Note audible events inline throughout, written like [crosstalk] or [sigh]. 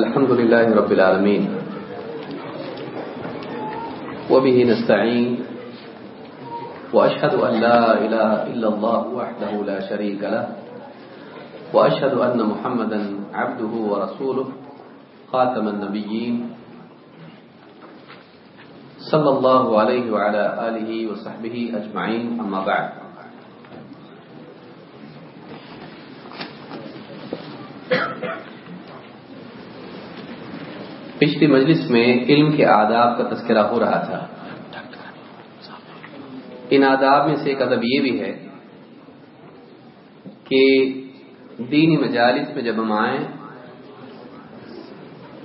الحمد لله رب العالمين. وبه نستعين وأشهد أن لا إله إلا الله وحده لا شريك له وأشهد أن محمدا عبده ورسوله خاتم النبيين صلى الله عليه وعلى آله وصحبه أجمعين. أما بعد پچھلی مجلس میں علم کے آداب کا تذکرہ ہو رہا تھا۔ ان آداب میں سے ایک ادب یہ بھی ہے کہ دینی مجالس میں جب ہم آئیں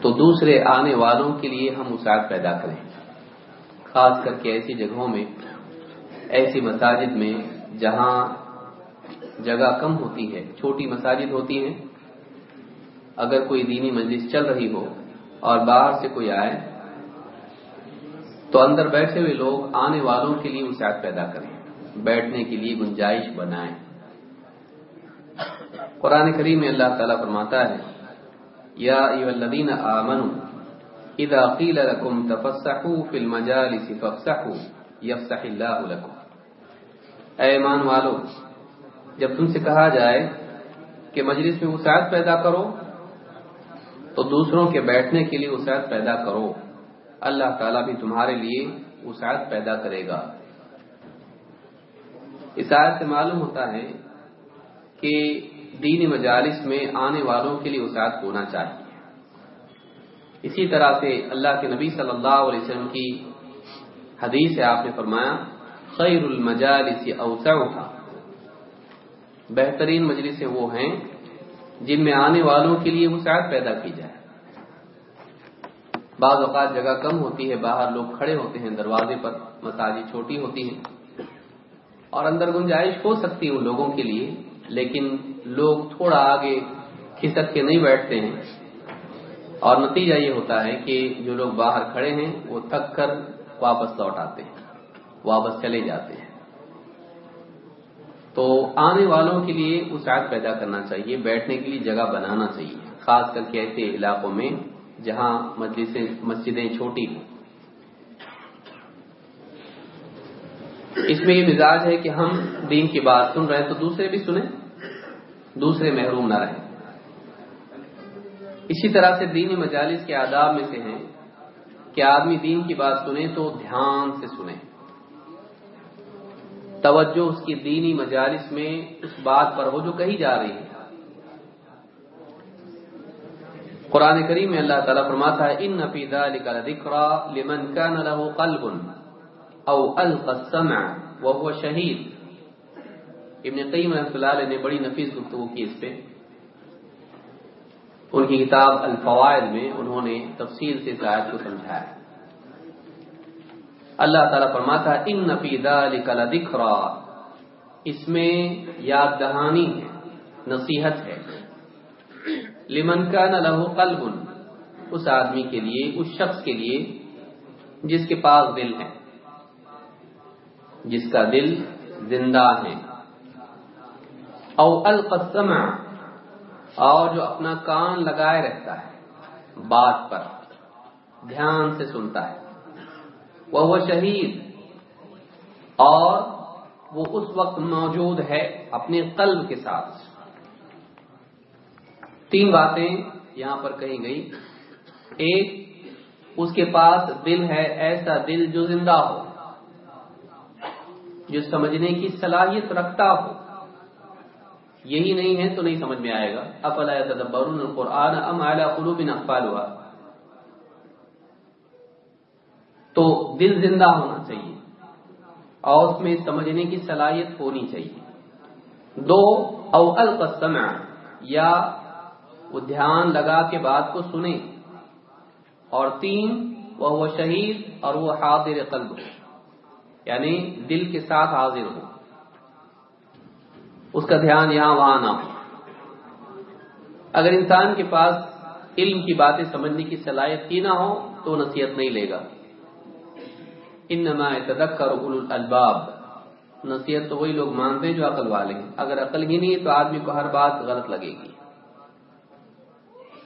تو دوسرے آنے والوں کے لیے ہم اسعد پیدا کریں۔ خاص کر کے ایسی جگہوں میں، ایسی مساجد میں جہاں جگہ کم ہوتی ہے، چھوٹی مساجد ہوتی ہیں۔ اگر کوئی دینی مجلس چل رہی ہو اور باہر سے کوئی آئے تو اندر بیٹھے ہوئے لوگ آنے والوں کے لیے وسعت پیدا کریں۔ بیٹھنے کے لیے گنجائش بنائیں۔ قرآن کریم میں اللہ تعالیٰ فرماتا ہے، یا الذین آمنوا اذا قیل لکم تفسحوا فی المجالس فافسحوا یفسح اللہ لکم۔ اے ایمان والو، جب تم سے کہا جائے کہ مجلس میں وسعت پیدا کرو تو دوسروں کے بیٹھنے کے لیے وسعت پیدا کرو۔ اللہ تعالیٰ بھی تمہارے لیے وسعت پیدا کرے گا۔ اس آیت سے معلوم ہوتا ہے کہ دینی مجالس میں آنے والوں کے لیے وسعت ہونا چاہیے۔ اسی طرح سے اللہ کے نبی صلی اللہ علیہ وسلم کی حدیث سے آپ نے فرمایا، خیر المجالس اوسعها بہترین مجلسیں وہ ہیں جن میں آنے والوں کے لیے وسعت پیدا کی جائے۔ بعض اوقات جگہ کم ہوتی ہے، باہر لوگ کھڑے ہوتے ہیں، دروازے پر مساجد چھوٹی ہوتی ہیں۔ اور اندر گنجائش ہو سکتی ہے ان لوگوں کے لیے، لیکن لوگ تھوڑا آگے کھسک کے نہیں بیٹھتے ہیں۔ اور نتیجہ یہ ہوتا ہے کہ جو لوگ باہر کھڑے ہیں، وہ تھک کر واپس لوٹ آتے ہیں، واپس چلے جاتے ہیں۔ تو آنے والوں کے لیے وسعت پیدا کرنا چاہیے، بیٹھنے کے لیے جگہ بنانا چاہیے، خاص کر کے ایسے علاقوں میں جہاں مجلسیں، مسجدیں چھوٹی ہوں۔ اس میں یہ مزاج ہے کہ ہم دین کی بات سن رہے ہیں تو دوسرے بھی سنیں، دوسرے محروم نہ رہیں۔ اسی طرح سے دینی مجالس کے آداب میں سے ہیں کہ آدمی دین کی بات سنے تو دھیان سے سنیں توجہ اس کی دینی مجالس میں اس بات پر ہو جو کہی جا رہی ہے۔ قرآن کریم میں اللہ تعالیٰ فرماتا ہے، ان نفی ذلك ذکرا لمن كان له قلب او القى السمع وهو شهید ابن قیم رحمۃ اللہ علیہ نے بڑی نفیس گفتگو کی اس پہ ان کی کتاب الفوائد میں انہوں نے تفصیل سے اس آیت کو سمجھایا۔ اللہ تعالیٰ فرماتا ہے ان نفی ذلك لذکرا اس میں یاد دہانی ہے، نصیحت ہے. لمن کا نہ لہو قلب، اس آدمی کے لیے، اس شخص کے لیے جس کے پاس دل ہے، جس کا دل زندہ ہے. او القسم اور جو اپنا کان لگائے رہتا ہے، بات پر دھیان سے سنتا ہے. وہ شہید۔ اور وہ اس وقت موجود ہے اپنے قلب کے ساتھ۔ تین باتیں یہاں پر کہی گئی ایک، اس کے پاس دل ہے، ایسا دل جو زندہ ہو، جو سمجھنے کی صلاحیت رکھتا ہو۔ یہی نہیں ہے تو نہیں سمجھ میں آئے گا۔ افلا تدبرون القرآن ام علی قلوب اقفالها؟ تو دل زندہ ہونا چاہیے اور اس میں سمجھنے کی صلاحیت ہونی چاہیے۔ دو، او القسمع یا وہ دھیان لگا کے بات کو سنے اور تین، وہ وہ شہید اور وہ حاضر قلب۔ یعنی دل کے ساتھ حاضر ہو۔ اس کا دھیان یہاں وہاں نہ ہو۔ اگر انسان کے پاس علم کی باتیں سمجھنے کی صلاحیت ہی نہ ہو تو نصیحت نہیں لے گا۔ انما تدکر اولو الالباب۔ نصیحت تو وہی لوگ مانتے ہیں جو عقل والے ہیں۔ اگر عقل ہی نہیں ہے تو آدمی کو ہر بات غلط لگے گی۔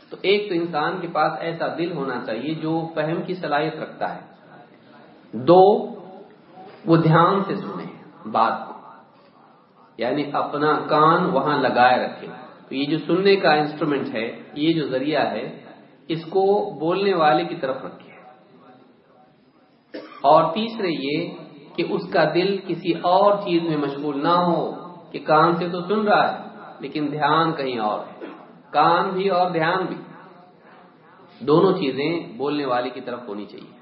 تو ایک تو انسان کے پاس ایسا دل ہونا چاہیے جو فہم کی صلاحیت رکھتا ہے۔ دو، وہ دھیان سے سنے بات کو۔ یعنی اپنا کان وہاں لگائے رکھے۔ تو یہ جو سننے کا انسٹرومنٹ ہے، یہ جو ذریعہ ہے، اس کو بولنے والے کی طرف رکھے۔ اور تیسرے یہ کہ اس کا دل کسی اور چیز میں مشغول نہ ہو کہ کان سے تو سن رہا ہے، لیکن دھیان کہیں اور ہے۔ کان بھی اور دھیان بھی۔ دونوں چیزیں بولنے والے کی طرف ہونی چاہیے۔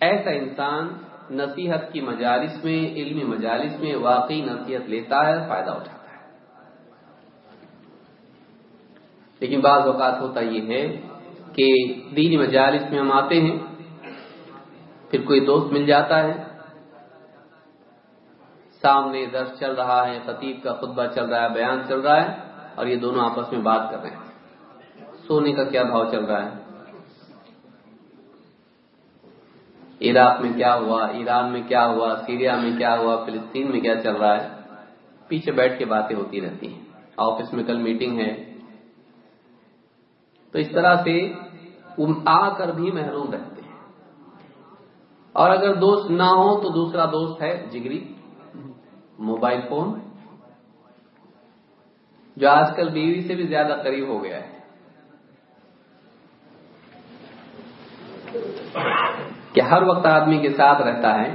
ایسا انسان نصیحت کی مجالس میں علمی مجالس میں واقعی نصیحت لیتا ہے، فائدہ اٹھاتا ہے۔ لیکن بعض اوقات ہوتا یہ ہے کہ دینی مجالس میں ہم آتے ہیں پھر کوئی دوست مل جاتا ہے؟ سامنے درس چل رہا ہے، خطیب کا خطبہ چل رہا ہے، بیان چل رہا ہے، اور یہ دونوں آپس میں بات کر رہے ہیں۔ سونے کا کیا بھاؤ چل رہا ہے؟ عراق میں کیا ہوا؟ ایران میں کیا ہوا؟ سیریا میں کیا ہوا؟ فلسطین میں کیا چل رہا ہے؟ پیچھے بیٹھ کے باتیں ہوتی رہتی ہیں۔ آفس میں کل میٹنگ ہے۔ تو اس طرح سے آ کر بھی محروم رہتے اور اگر دوست نہ ہو تو دوسرا دوست ہے جگری، موبائل فون، جو آج کل بیوی سے بھی زیادہ قریب ہو گیا ہے۔ کہ ہر وقت آدمی کے ساتھ رہتا ہے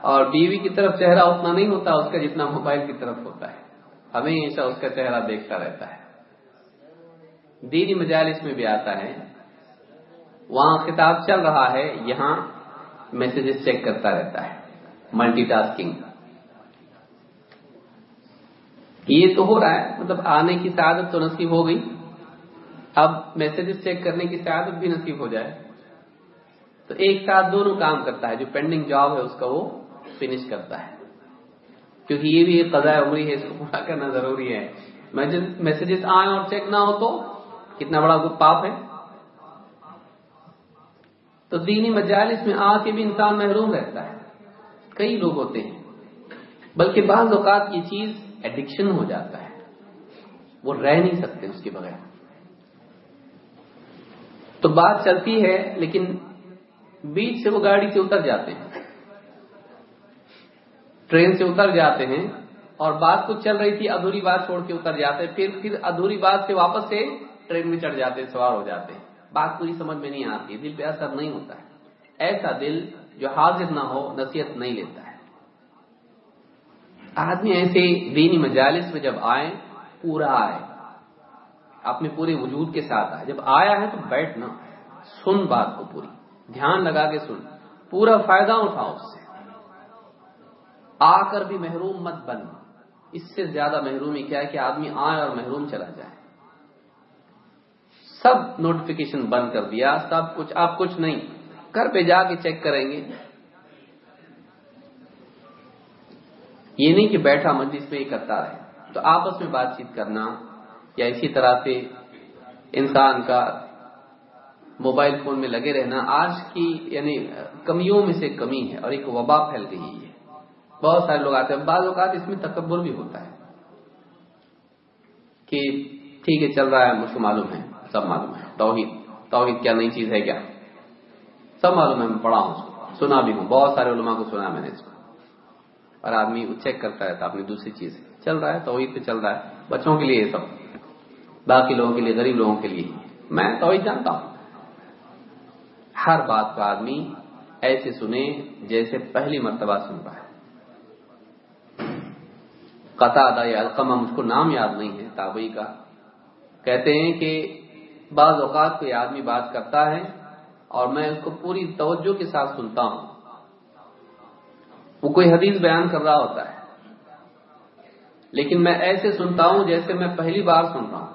اور بیوی کی طرف چہرہ اتنا نہیں ہوتا اس کا جتنا موبائل کی طرف ہوتا ہے۔ ہمیشہ اس کا چہرہ دیکھتا رہتا ہے۔ دینی مجالس میں بھی آتا ہے۔ وہاں خطاب چل رہا ہے، یہاں میسجز چیک کرتا رہتا ہے ملٹی ٹاسکنگ یہ تو ہو رہا ہے مطلب آنے کی سعادت تو نصیب ہو گئی۔ اب میسجز چیک کرنے کی سعادت بھی نصیب ہو جائے۔ تو ایک ساتھ دونوں کام کرتا ہے، جو پینڈنگ جاب ہے، اس کا وہ فنش کرتا ہے۔ کیونکہ یہ بھی ایک قضاء عمری ہے، اس کو پورا کرنا ضروری ہے۔ میسجز آئے اور چیک نہ ہو تو کتنا بڑا پاپ ہے۔ تو دینی مجالس میں آ کے بھی انسان محروم رہتا ہے۔ کئی لوگ ہوتے ہیں، بلکہ بعض اوقات یہ چیز ایڈکشن ہو جاتا ہے۔ وہ رہ نہیں سکتے اس کے بغیر۔ تو بات چلتی ہے، لیکن بیچ سے وہ گاڑی سے اتر جاتے ہیں۔ ٹرین سے اتر جاتے ہیں اور بات کچھ چل رہی تھی، ادھوری بات چھوڑ کے اتر جاتے ہیں۔ پھر پھر ادھوری بات سے واپس سے ٹرین میں چڑھ جاتے ہیں، سوار ہو جاتے ہیں۔ بات پوری سمجھ میں نہیں آتی، دل پہ اثر نہیں ہوتا ہے۔ ایسا دل جو حاضر نہ ہو، نصیحت نہیں لیتا ہے۔ آدمی ایسے دینی مجالس میں جب آئے، پورا آئے، اپنے پورے وجود کے ساتھ آئے۔ جب آیا ہے تو بیٹھنا، سن بات کو پوری، دھیان لگا کے سن، پورا فائدہ اٹھاؤ اس سے۔ آ کر بھی محروم مت بن اس سے زیادہ محرومی کیا ہے کہ آدمی آئے اور محروم چلا جائے۔ سب نوٹیفیکیشن بند کر دیا، سب کچھ، آپ کچھ نہیں۔ گھر پہ جا کے چیک کریں گے۔ یہ نہیں کہ بیٹھا مجلس میں ہی کرتا رہے۔ تو آپس میں بات چیت کرنا یا اسی طرح سے انسان کا موبائل فون میں لگے رہنا، آج کی یعنی کمیوں میں سے کمی ہے اور ایک وبا پھیل گئی ہے۔ بہت سارے لوگ آتے ہیں، بعض اوقات اس میں تکبر بھی ہوتا ہے کہ ٹھیک ہے، چل رہا ہے، مجھ کو معلوم ہے۔ سب معلوم ہے۔ توحید۔ توحید کیا نئی چیز ہے کیا؟ سب معلوم ہے، میں پڑھا ہوں سنا بھی ہوں۔ بہت سارے علماء کو سنا میں نے اس کو۔ اور آدمی چیک کرتا رہتا اپنی دوسری چیز۔ چل رہا ہے، توحید پہ چل رہا ہے۔ بچوں کے لیے یہ سب۔ باقی لوگوں کے لیے، غریب لوگوں کے لیے۔ میں توحید جانتا ہوں۔ ہر بات کا آدمی ایسے سنے جیسے پہلی مرتبہ سن رہا ہے۔ قطع یا القمہ مجھ کو نام یاد نہیں ہے، تابعی کا۔ کہتے ہیں کہ بعض اوقات کوئی آدمی بات کرتا ہے اور میں اس کو پوری توجہ کے ساتھ سنتا ہوں۔ وہ کوئی حدیث بیان کر رہا ہوتا ہے۔ لیکن میں ایسے سنتا ہوں جیسے میں پہلی بار سن رہا ہوں۔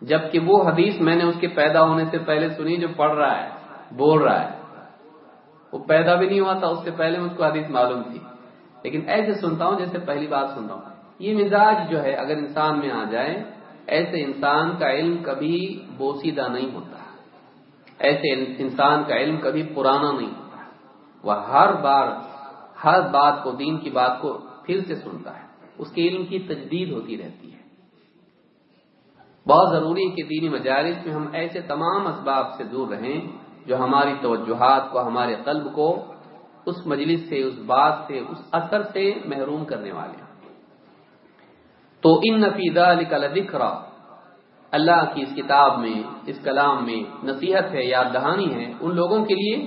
جبکہ وہ حدیث میں نے اس کے پیدا ہونے سے پہلے سنی جو پڑھ رہا ہے، بول رہا ہے۔ وہ پیدا بھی نہیں ہوا تھا، اس سے پہلے مجھ کو حدیث معلوم تھی۔ لیکن ایسے سنتا ہوں جیسے پہلی بار سن رہا ہوں۔ یہ مزاج جو ہے، اگر انسان میں آ جائے ایسے انسان کا علم کبھی بوسیدہ نہیں ہوتا۔ ایسے انسان کا علم کبھی پرانا نہیں ہوتا۔ وہ ہر بار، ہر بات کو، دین کی بات کو پھر سے سنتا ہے۔ اس کے علم کی تجدید ہوتی رہتی ہے۔ بہت ضروری ہے کہ دینی مجالس میں ہم ایسے تمام اسباب سے دور رہیں جو ہماری توجہات کو، ہمارے قلب کو اس مجلس سے، اس بات سے، اس اثر سے محروم کرنے والے ہیں تو ان نفیدہ ذکر اللہ کی اس کتاب میں، اس کلام میں نصیحت ہے، یاد دہانی ہے ان لوگوں کے لیے۔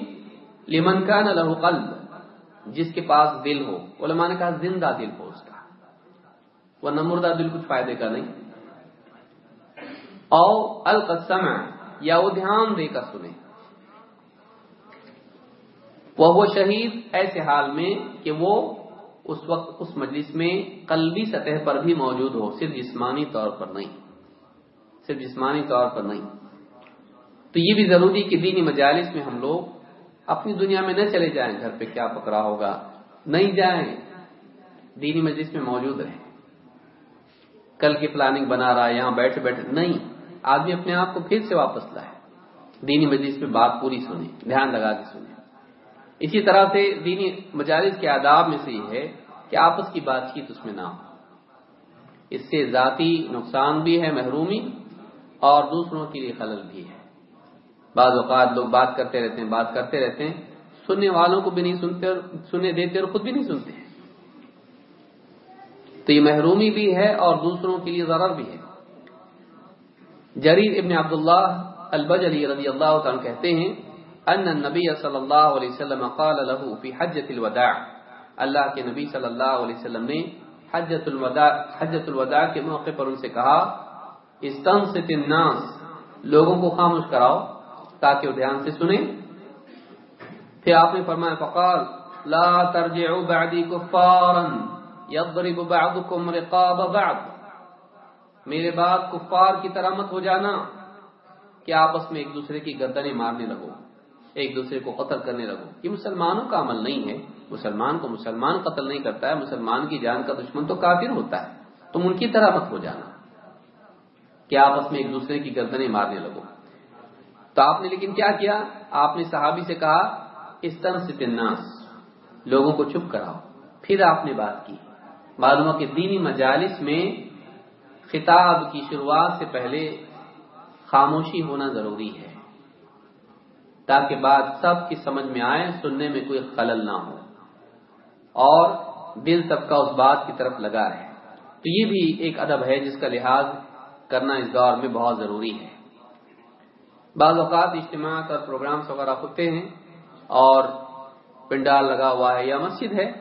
لمن کا نہ لہو قلب، جس کے پاس دل ہو۔ علماء نے کہا زندہ دل ہو اس کا۔ وہ نمردہ دل کچھ فائدے کا نہیں۔ او القسم یا وہ دھیان دے کر سنے وہ شہید، ایسے حال میں کہ وہ اس وقت اس مجلس میں قلبی سطح پر بھی موجود ہو، صرف جسمانی طور پر نہیں۔ صرف جسمانی طور پر نہیں۔ تو یہ بھی ضروری کہ دینی مجالس میں ہم لوگ اپنی دنیا میں نہ چلے جائیں، گھر پہ کیا پکڑا ہوگا؟ نہیں جائیں۔ دینی مجلس میں موجود رہیں۔ کل کی پلاننگ بنا رہا ہے، یہاں بیٹھے بیٹھے۔ نہیں، آدمی اپنے آپ کو پھر سے واپس لائے۔ دینی مجلس میں بات پوری سنیں، دھیان لگا کے سنیں۔ اسی طرح سے دینی مجالس کے آداب میں سے یہ ہے کہ آپس کی بات چیت اس میں نہ ہو۔ اس سے ذاتی نقصان بھی ہے، محرومی، اور دوسروں کے لیے خلل بھی ہے۔ بعض اوقات لوگ بات کرتے رہتے ہیں، بات کرتے رہتے ہیں، سننے والوں کو بھی نہیں سنتے اور سننے دیتے اور خود بھی نہیں سنتے۔ تو یہ محرومی بھی ہے اور دوسروں کے لیے ضرر بھی ہے۔ جریر ابن عبداللہ البجلی رضی اللہ تعالیٰ کہتے ہیں ان النبی صلی اللہ علیہ وسلم قال له فی حجت الوداع. اللہ کے نبی صلی اللہ علیہ وسلم نے حجت الوداع حجت الوداع کے موقع پر ان سے کہا، استنصت الناس، لوگوں کو خاموش کراؤ تاکہ وہ دھیان سے سنیں۔ پھر آپ نے فرمایا، فقال، لا ترجعوا بعدی کفارا یضرب بعضکم رقاب بعض۔ میرے بعد کفار کی طرح مت ہو جانا کہ آپس میں ایک دوسرے کی گردنیں مارنے لگو۔ ایک دوسرے کو قتل کرنے لگو یہ مسلمانوں کا عمل نہیں ہے۔ مسلمان کو مسلمان قتل نہیں کرتا ہے۔ مسلمان کی جان کا دشمن تو کافر ہوتا ہے۔ تم ان کی طرح مت ہو جانا۔ کہ آپس میں ایک دوسرے کی گردنیں مارنے لگو تو آپ نے لیکن کیا کیا؟ آپ نے صحابی سے کہا، اس طرح سے تناس لوگوں کو چپ کراؤ۔ پھر آپ نے بات کی۔ معلوم کہ دینی مجالس میں خطاب کی شروعات سے پہلے خاموشی ہونا ضروری ہے۔ تاکہ بات سب کی سمجھ میں آئے سننے میں کوئی خلل نہ ہو۔ اور دل سب کا اس بات کی طرف لگا رہے تو یہ بھی ایک ادب ہے جس کا لحاظ کرنا اس دور میں بہت ضروری ہے۔ بعض اوقات اجتماعات اور پروگرامس وغیرہ ہوتے ہیں اور پنڈال لگا ہوا ہے یا مسجد ہے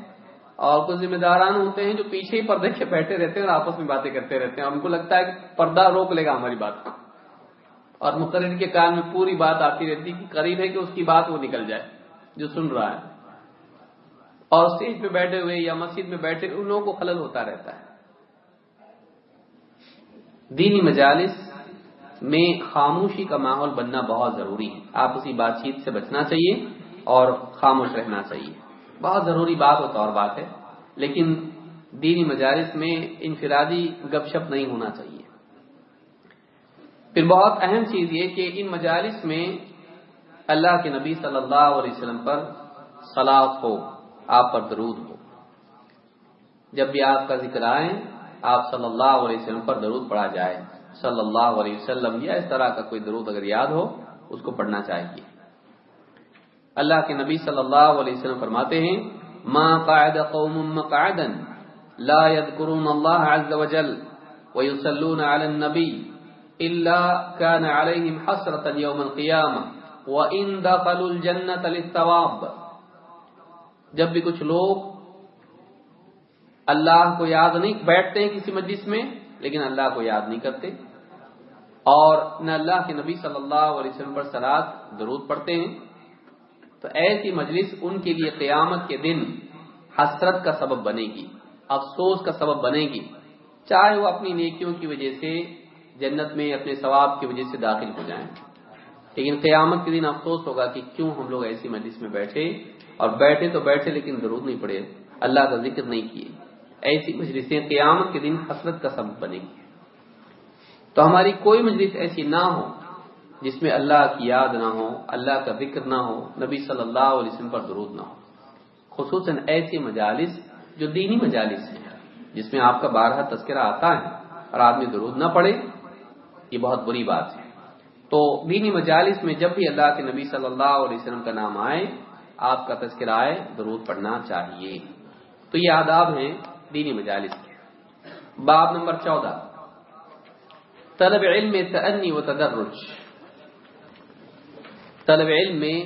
اور کچھ ذمہ داران ہوتے ہیں جو پیچھے ہی پردے کے بیٹھے رہتے ہیں اور آپس میں باتیں کرتے رہتے ہیں۔ ہم کو لگتا ہے کہ پردہ روک لے گا ہماری بات۔ کو اور مقرر کے کان میں پوری بات آتی رہتی کہ قریب ہے کہ اس کی بات وہ نکل جائے، جو سن رہا ہے۔ اور اسٹیج پہ بیٹھے ہوئے یا مسجد میں بیٹھے، ان لوگوں کو خلل ہوتا رہتا ہے۔ دینی مجالس میں خاموشی کا ماحول بننا بہت ضروری ہے۔ آپ اسی بات چیت سے بچنا چاہیے اور خاموش رہنا چاہیے۔ بہت ضروری بات ہوتا اور بات ہے، لیکن دینی مجالس میں انفرادی گپ شپ نہیں ہونا چاہیے۔ پھر بہت اہم چیز یہ کہ ان مجالس میں اللہ کے نبی صلی اللہ علیہ وسلم پر سلاد ہو، آپ پر درود ہو۔ جب بھی آپ کا ذکر آئے، آپ صلی اللہ علیہ وسلم پر درود پڑھا جائے۔ صلی اللہ علیہ وسلم یا اس طرح کا کوئی درود اگر یاد ہو، اس کو پڑھنا چاہیے۔ اللہ کے نبی صلی اللہ علیہ وسلم فرماتے ہیں، ما قاعد قوم مقعدا لا يذكرون الله عز وجل ويصلون على النبي إلا كان عليهم حسرة يوم القيامة. وإن دخلوا الجنة للثواب. جب بھی کچھ لوگ اللہ کو یاد نہیں، بیٹھتے ہیں کسی مجلس میں، لیکن اللہ کو یاد نہیں کرتے۔ اور نہ اللہ کے نبی صلی اللہ علیہ وسلم پر سلاد درود پڑھتے ہیں۔ تو ایسی مجلس ان کے لیے قیامت کے دن حسرت کا سبب بنے گی، افسوس کا سبب بنے گی۔ چاہے وہ اپنی نیکیوں کی وجہ سے جنت میں اپنے ثواب کی وجہ سے داخل ہو جائیں۔ لیکن قیامت کے دن افسوس ہوگا کہ کیوں ہم لوگ ایسی مجلس میں بیٹھے اور بیٹھے تو بیٹھے لیکن ضرور نہیں پڑے۔ اللہ کا ذکر نہیں کیے۔ ایسی مجلسیں قیامت کے دن حسرت کا سبب بنے گی۔ تو ہماری کوئی مجلس ایسی نہ ہو جس میں اللہ کی یاد نہ ہو، اللہ کا ذکر نہ ہو، نبی صلی اللہ علیہ وسلم پر درود نہ ہو۔ خصوصاً ایسی مجالس جو دینی مجالس ہیں، جس میں آپ کا بارہ تذکرہ آتا ہے اور آدمی درود نہ پڑے یہ بہت بری بات ہے۔ تو دینی مجالس میں جب بھی اللہ کے نبی صلی اللہ علیہ وسلم کا نام آئے، آپ کا تذکرہ آئے، درود پڑھنا چاہیے۔ تو یہ آداب ہیں دینی مجالس کے۔ باب نمبر چودہ۔ طلب علم میں تنی و تدرج۔ طلب علم میں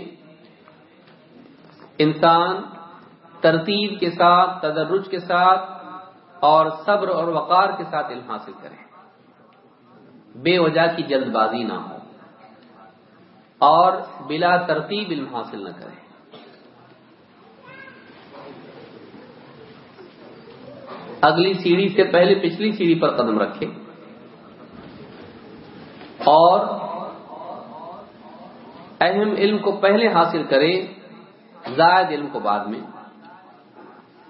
انسان ترتیب کے ساتھ، تدرج کے ساتھ اور صبر اور وقار کے ساتھ علم حاصل کرے۔ بے وجہ کی جلد بازی نہ ہو اور بلا ترتیب علم حاصل نہ کرے۔ اگلی سیڑھی سے پہلے پچھلی سیڑھی پر قدم رکھے اور اہم علم کو پہلے حاصل کرے زائد علم کو بعد میں۔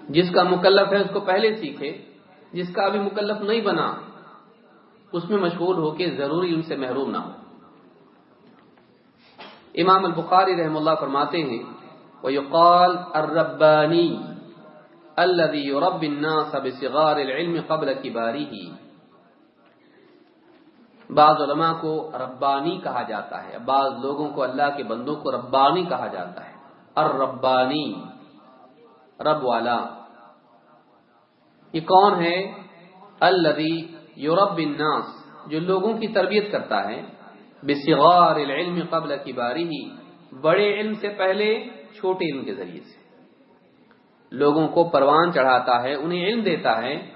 جس کا مکلف ہے اس کو پہلے سیکھے جس کا ابھی مکلف نہیں بنا اس میں مشغول ہو کے ضروری علم سے محروم نہ ہو۔ امام البخاری رحم اللہ فرماتے ہیں وہ یقال اربانی الذي يربي الناس بصغار العلم قبل كباره۔ بعض علماء کو ربانی کہا جاتا ہے، بعض لوگوں کو اللہ کے بندوں کو ربانی کہا جاتا ہے۔ الربانی رب والا۔ یہ کون ہے؟ الذي يربي الناس، جو لوگوں کی تربیت کرتا ہے، بصغار العلم قبل كباره، بڑے علم سے پہلے، چھوٹے علم کے ذریعے سے۔ لوگوں کو پروان چڑھاتا ہے، انہیں علم دیتا ہے،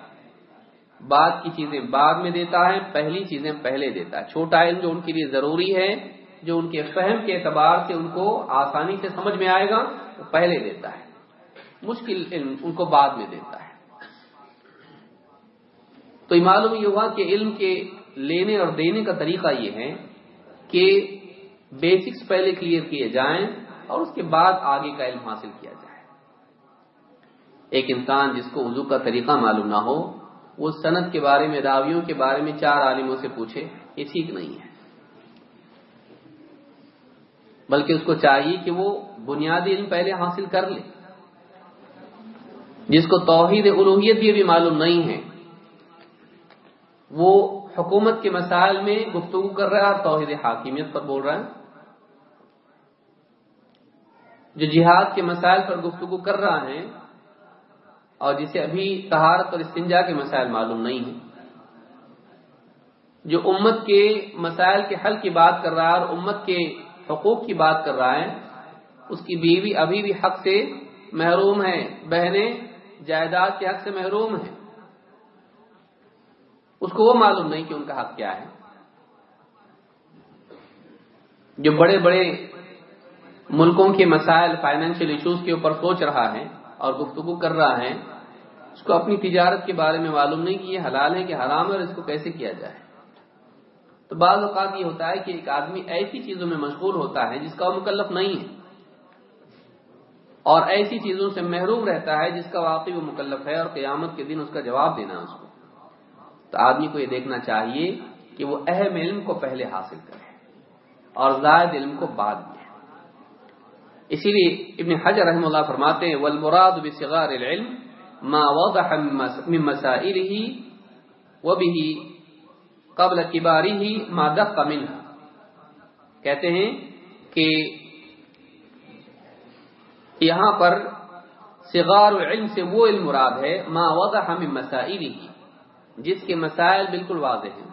بعد کی چیزیں بعد میں دیتا ہے، پہلی چیزیں پہلے دیتا ہے۔ چھوٹا علم جو ان کے لیے ضروری ہے، جو ان کے فہم کے اعتبار سے ان کو آسانی سے سمجھ میں آئے گا، وہ پہلے دیتا ہے۔ مشکل علم ان کو بعد میں دیتا ہے۔ تو یہ معلوم یہ ہوا کہ علم کے لینے اور دینے کا طریقہ یہ ہے کہ بیسکس پہلے کلیئر کیے جائیں اور اس کے بعد آگے کا علم حاصل کیا جائے۔ ایک انسان جس کو وضو کا طریقہ معلوم نہ ہو، وہ صنعت کے بارے میں، راویوں کے بارے میں چار عالموں سے پوچھے، یہ ٹھیک نہیں ہے۔ بلکہ اس کو چاہیے کہ وہ بنیادی علم پہلے حاصل کر لے۔ جس کو توحید الوحیت بھی معلوم نہیں ہے وہ حکومت کے مسائل میں گفتگو کر رہا ہے اور توحید حاکمیت پر بول رہا ہے۔ جو جہاد کے مسائل پر گفتگو کر رہا ہے اور جسے ابھی تہارت اور استنجا کے مسائل معلوم نہیں ہیں۔ جو امت کے مسائل کے حل کی بات کر رہا ہے اور امت کے حقوق کی بات کر رہا ہے، اس کی بیوی ابھی بھی حق سے محروم ہے، بہنیں جائیداد کے حق سے محروم ہیں۔ اس کو وہ معلوم نہیں کہ ان کا حق کیا ہے۔ جو بڑے بڑے ملکوں کے مسائل فائنینشیل ایشوز کے اوپر سوچ رہا ہے اور گفتگو کر رہا ہے، اس کو اپنی تجارت کے بارے میں معلوم نہیں کہ یہ حلال ہے کہ حرام ہے اور اس کو کیسے کیا جائے۔ تو بعض اوقات یہ ہوتا ہے کہ ایک آدمی ایسی چیزوں میں مشغول ہوتا ہے جس کا وہ مکلف نہیں ہے۔ اور ایسی چیزوں سے محروم رہتا ہے جس کا واقعی وہ مکلف ہے اور قیامت کے دن اس کا جواب دینا ہے اس کو۔ تو آدمی کو یہ دیکھنا چاہیے کہ وہ اہم علم کو پہلے حاصل کرے اور زائد علم کو بعد میں۔ اسی لیے ابن حجر رحم اللہ فرماتے ہیں، والمراد بصغار العلم ما وضح من مسائله وبه قبل كباره ما دق منها۔ کہتے ہیں کہ یہاں پر صغار العلم سے وہ علم مراد ہے، ما وضح من مسائله۔ جس کے مسائل بالکل واضح ہیں،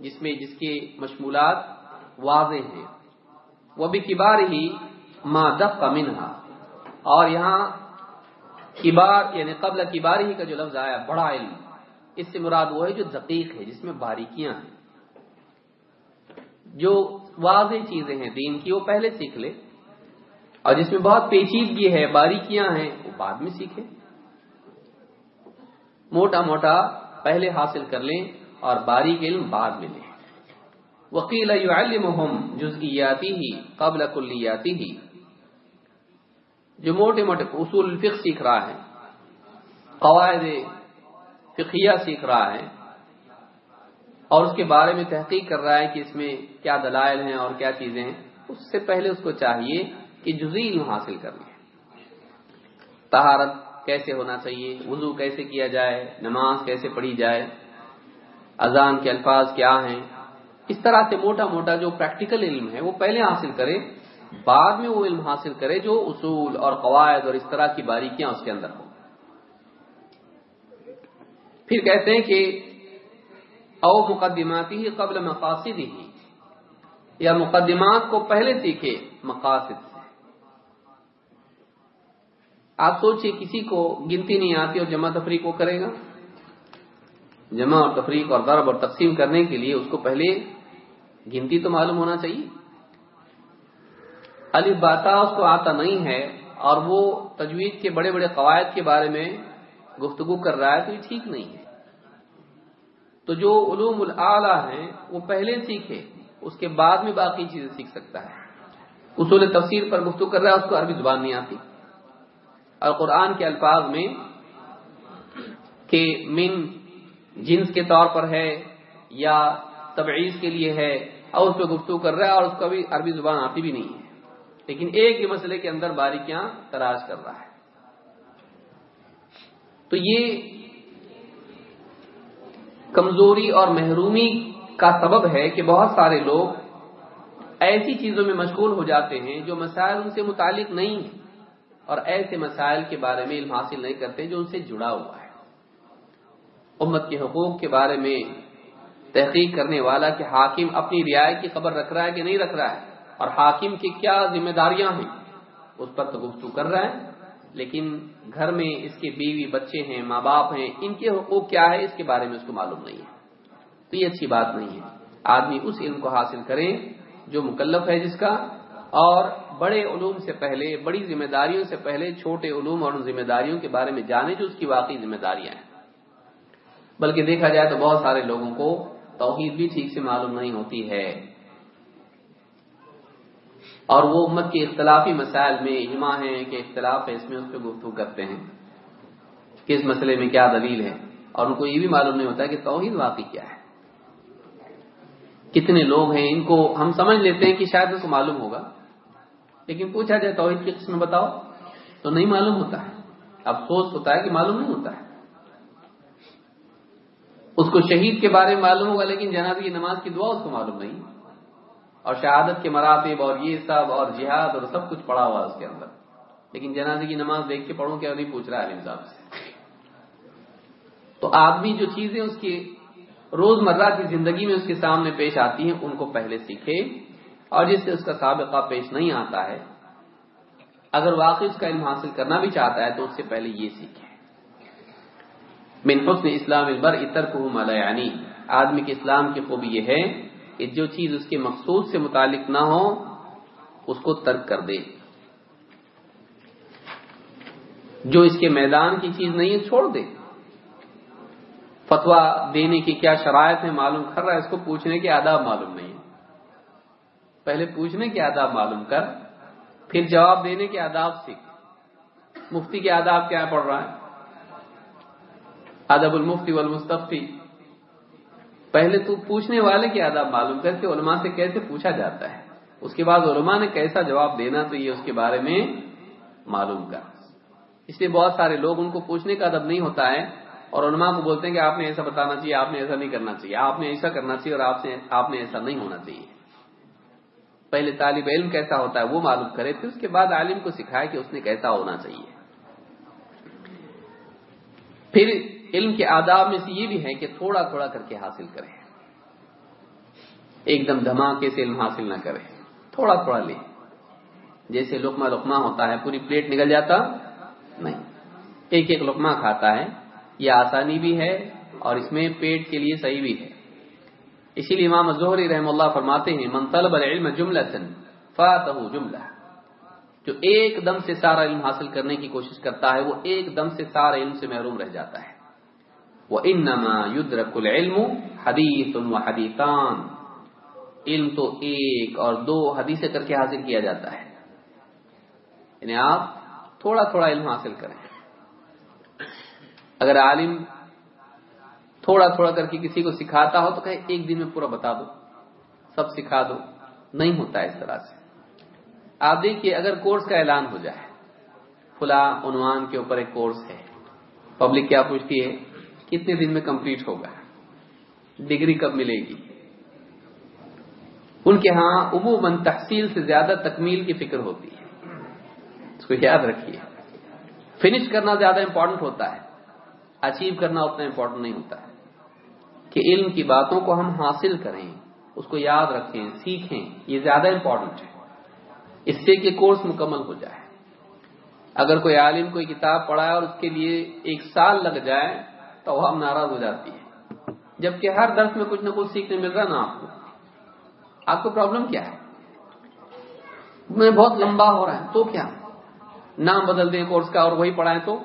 جس میں جس کے مشمولات واضح ہیں۔ وہ بھی کبار ہی ما دق منها اور یہاں کبار یعنی قبل کباری ہی کا جو لفظ آیا، بڑا علم۔ اس سے مراد وہ ہے جو دقیق ہے، جس میں باریکیاں ہیں۔ جو واضح چیزیں ہیں دین کی، وہ پہلے سیکھ لے۔ اور جس میں بہت پیچیدگی ہے، باریکیاں ہیں، وہ بعد میں سیکھے موٹا موٹا پہلے حاصل کر لیں اور باریک علم بعد میں لیں۔ وکیل يعلمهم جزئیاتی ہی قبل کلیاتی ہی جو موٹے موٹے اصول فقہ سیکھ رہا ہے، قواعد فقیہ سیکھ رہا ہے، اور اس کے بارے میں تحقیق کر رہا ہے کہ اس میں کیا دلائل ہیں اور کیا چیزیں ہیں، اس سے پہلے اس کو چاہیے کہ جزی علم حاصل کر لیں۔ تہارت کیسے ہونا چاہیے؟ وضو کیسے کیا جائے؟ نماز کیسے پڑھی جائے؟ اذان کے الفاظ کیا ہیں؟ اس طرح سے موٹا موٹا جو پریکٹیکل علم ہے، وہ پہلے حاصل کرے، بعد میں وہ علم حاصل کرے جو اصول اور قواعد اور اس طرح کی باریکیاں اس کے اندر ہوں۔ پھر کہتے ہیں کہ او مقدماتی ہی قبل مقاصد ہی یا مقدمات کو پہلے سیکھے مقاصد سے آپ سوچئے کسی کو گنتی نہیں آتی اور جمع تفریق وہ کرے گا۔ جمع اور تفریق اور ضرب اور تقسیم کرنے کے لیے اس کو پہلے گنتی تو معلوم ہونا چاہیے۔ علی باتا اس کو آتا نہیں ہے اور وہ تجوید کے بڑے بڑے قواعد کے بارے میں گفتگو کر رہا ہے تو یہ ٹھیک نہیں ہے۔ تو جو علوم العلی ہیں وہ پہلے سیکھے اس کے بعد میں باقی چیزیں سیکھ سکتا ہے۔ اصول تفسیر پر گفتگو کر رہا ہے، اس کو عربی زبان نہیں آتی۔ اور قرآن کے الفاظ میں کہ من جنس کے طور پر ہے یا تبعیض کے لیے ہے اور اس پہ گفتگو کر رہا ہے اور اس کو ابھی عربی زبان آتی بھی نہیں ہے۔ لیکن ایک ہی مسئلے کے اندر باریکیاں تراش کر رہا ہے۔ تو یہ کمزوری اور محرومی کا سبب ہے کہ بہت سارے لوگ ایسی چیزوں میں مشغول ہو جاتے ہیں جو مسائل ان سے متعلق نہیں ہیں۔ اور ایسے مسائل کے بارے میں علم حاصل نہیں کرتے جو ان سے جڑا ہوا ہے۔ امت کے حقوق کے بارے میں تحقیق کرنے والا کہ حاکم اپنی رعایت کی خبر رکھ رہا ہے کہ نہیں رکھ رہا ہے اور حاکم کی کیا ذمہ داریاں ہیں۔ اس پر تو گفتگو کر رہا ہے، لیکن گھر میں اس کے بیوی بچے ہیں، ماں باپ ہیں، ان کے حقوق کیا ہے اس کے بارے میں اس کو معلوم نہیں ہے۔ تو یہ اچھی بات نہیں ہے۔ آدمی اس علم کو حاصل کرے جو مکلف ہے جس کا، اور بڑے علوم سے پہلے، بڑی ذمہ داریوں سے پہلے، چھوٹے علوم اور ان ذمہ داریوں کے بارے میں جانے جو اس کی واقعی ذمہ داریاں ہیں۔ بلکہ دیکھا جائے تو بہت سارے لوگوں کو توحید بھی ٹھیک سے معلوم نہیں ہوتی ہے۔ اور وہ امت کے اختلافی مسائل میں اجماع ہے کہ اختلاف ہے، اس میں اس پہ گفتگو کرتے ہیں کہ اس مسئلے میں کیا دلیل ہے۔ اور ان کو یہ بھی معلوم نہیں ہوتا کہ توحید واقعی کیا ہے۔ کتنے لوگ ہیں، ان کو ہم سمجھ لیتے ہیں کہ شاید ان کو معلوم ہوگا۔ لیکن پوچھا جائے توحید کی قسم بتاؤ تو نہیں معلوم ہوتا ہے۔ افسوس ہوتا ہے کہ معلوم نہیں ہوتا ہے۔ اس کو شہید کے بارے میں معلوم ہوگا، لیکن جنازی کی نماز کی دعا اس کو معلوم نہیں۔ اور شہادت کے مراتب اور یہ سب اور جہاد اور سب کچھ پڑا ہوا اس کے اندر۔ لیکن جنازی کی نماز دیکھ کے پڑھوں کیا نہیں، پوچھ رہا ہے صاحب سے۔ تو آدمی جو چیزیں اس کی روز مرہ کی زندگی میں اس کے سامنے پیش آتی ہیں، ان کو پہلے سیکھے۔ اور جس سے اس کا سابقہ پیش نہیں آتا ہے، اگر واقعی اس کا علم حاصل کرنا بھی چاہتا ہے، تو اس سے پہلے یہ سیکھے من حسن اسلام البر اتر کو یعنی۔ آدمی کے اسلام کی خوبی یہ ہے کہ جو چیز اس کے مقصود سے متعلق نہ ہو، اس کو ترک کر دے۔ جو اس کے میدان کی چیز نہیں ہے چھوڑ دے۔ فتوا دینے کی کیا شرائط ہے معلوم کر رہا ہے، اس کو پوچھنے کے آداب معلوم نہیں۔ پہلے پوچھنے کے آداب معلوم کر، پھر جواب دینے کے آداب سیکھ۔ مفتی کے آداب کیا پڑھ رہا ہے؟ ادب المفتی والمستفتی۔ پہلے تو پوچھنے والے کے آداب معلوم کر کے علماء سے کیسے پوچھا جاتا ہے؟ اس کے بعد علماء نے کیسا جواب دینا تو یہ اس کے بارے میں معلوم کر۔ اس لیے بہت سارے لوگ ان کو پوچھنے کا ادب نہیں ہوتا ہے اور علماء کو بولتے ہیں کہ آپ نے ایسا بتانا چاہیے، آپ نے ایسا نہیں کرنا چاہیے، آپ نے ایسا کرنا چاہیے اور آپ نے ایسا نہیں ہونا چاہیے۔ پہلے طالب علم کیسا ہوتا ہے وہ معلوم کرے، پھر اس کے بعد عالم کو سکھائے کہ اس نے کیسا ہونا چاہیے۔ پھر علم کے آداب میں سے یہ بھی ہے کہ تھوڑا تھوڑا کر کے حاصل کریں ایک دم دھماکے سے علم حاصل نہ کرے۔ تھوڑا تھوڑا لے۔ جیسے لقمہ لقمہ ہوتا ہے، پوری پلیٹ نکل جاتا؟ نہیں۔ ایک ایک لقمہ کھاتا ہے۔ یہ آسانی بھی ہے اور اس میں پیٹ کے لیے صحیح بھی ہے۔ اسی لیے امام زہری رحم اللہ فرماتے ہیں، من طلب العلم جملہ فاتح جملہ. جو ایک دم سے سارا علم حاصل کرنے کی کوشش کرتا ہے، وہ ایک دم سے سارا علم سے محروم رہ جاتا ہے۔ وہ انما یدرک العلم حدیث و حدیثان علم تو ایک اور دو حدیثیں کر کے حاصل کیا جاتا ہے۔ یعنی آپ تھوڑا تھوڑا علم حاصل کریں۔ اگر عالم تھوڑا تھوڑا کر کے کسی کو سکھاتا ہو تو کہے ایک دن میں پورا بتا دو، سب سکھا دو۔ نہیں ہوتا اس طرح سے۔ آپ دیکھیے، اگر کورس کا اعلان ہو جائے، فلاں عنوان کے اوپر ایک کورس ہے پبلک کیا پوچھتی ہے، کتنے دن میں کمپلیٹ ہوگا؟ ڈگری کب ملے گی؟ ان کے ہاں عموماً تحصیل سے زیادہ تکمیل کی فکر ہوتی ہے۔ اس کو یاد رکھیے۔ فنش کرنا زیادہ امپورٹنٹ ہوتا ہے اچیو کرنا اتنا امپورٹنٹ نہیں ہوتا ہے۔ کہ علم کی باتوں کو ہم حاصل کریں، اس کو یاد رکھیں، سیکھیں، یہ زیادہ امپورٹنٹ ہے۔ اس سے کہ کورس مکمل ہو جائے۔ اگر کوئی عالم کوئی کتاب پڑھائے اور اس کے لیے ایک سال لگ جائے، تو وہ ہم ناراض ہو جاتی ہے۔ جبکہ ہر درس میں کچھ نہ کچھ سیکھنے مل رہا نا آپ کو۔ آپ کو پرابلم کیا ہے؟ میں بہت لمبا ہو رہا ہے، تو کیا؟ نام بدل دیں کورس کا اور وہی پڑھائیں تو؟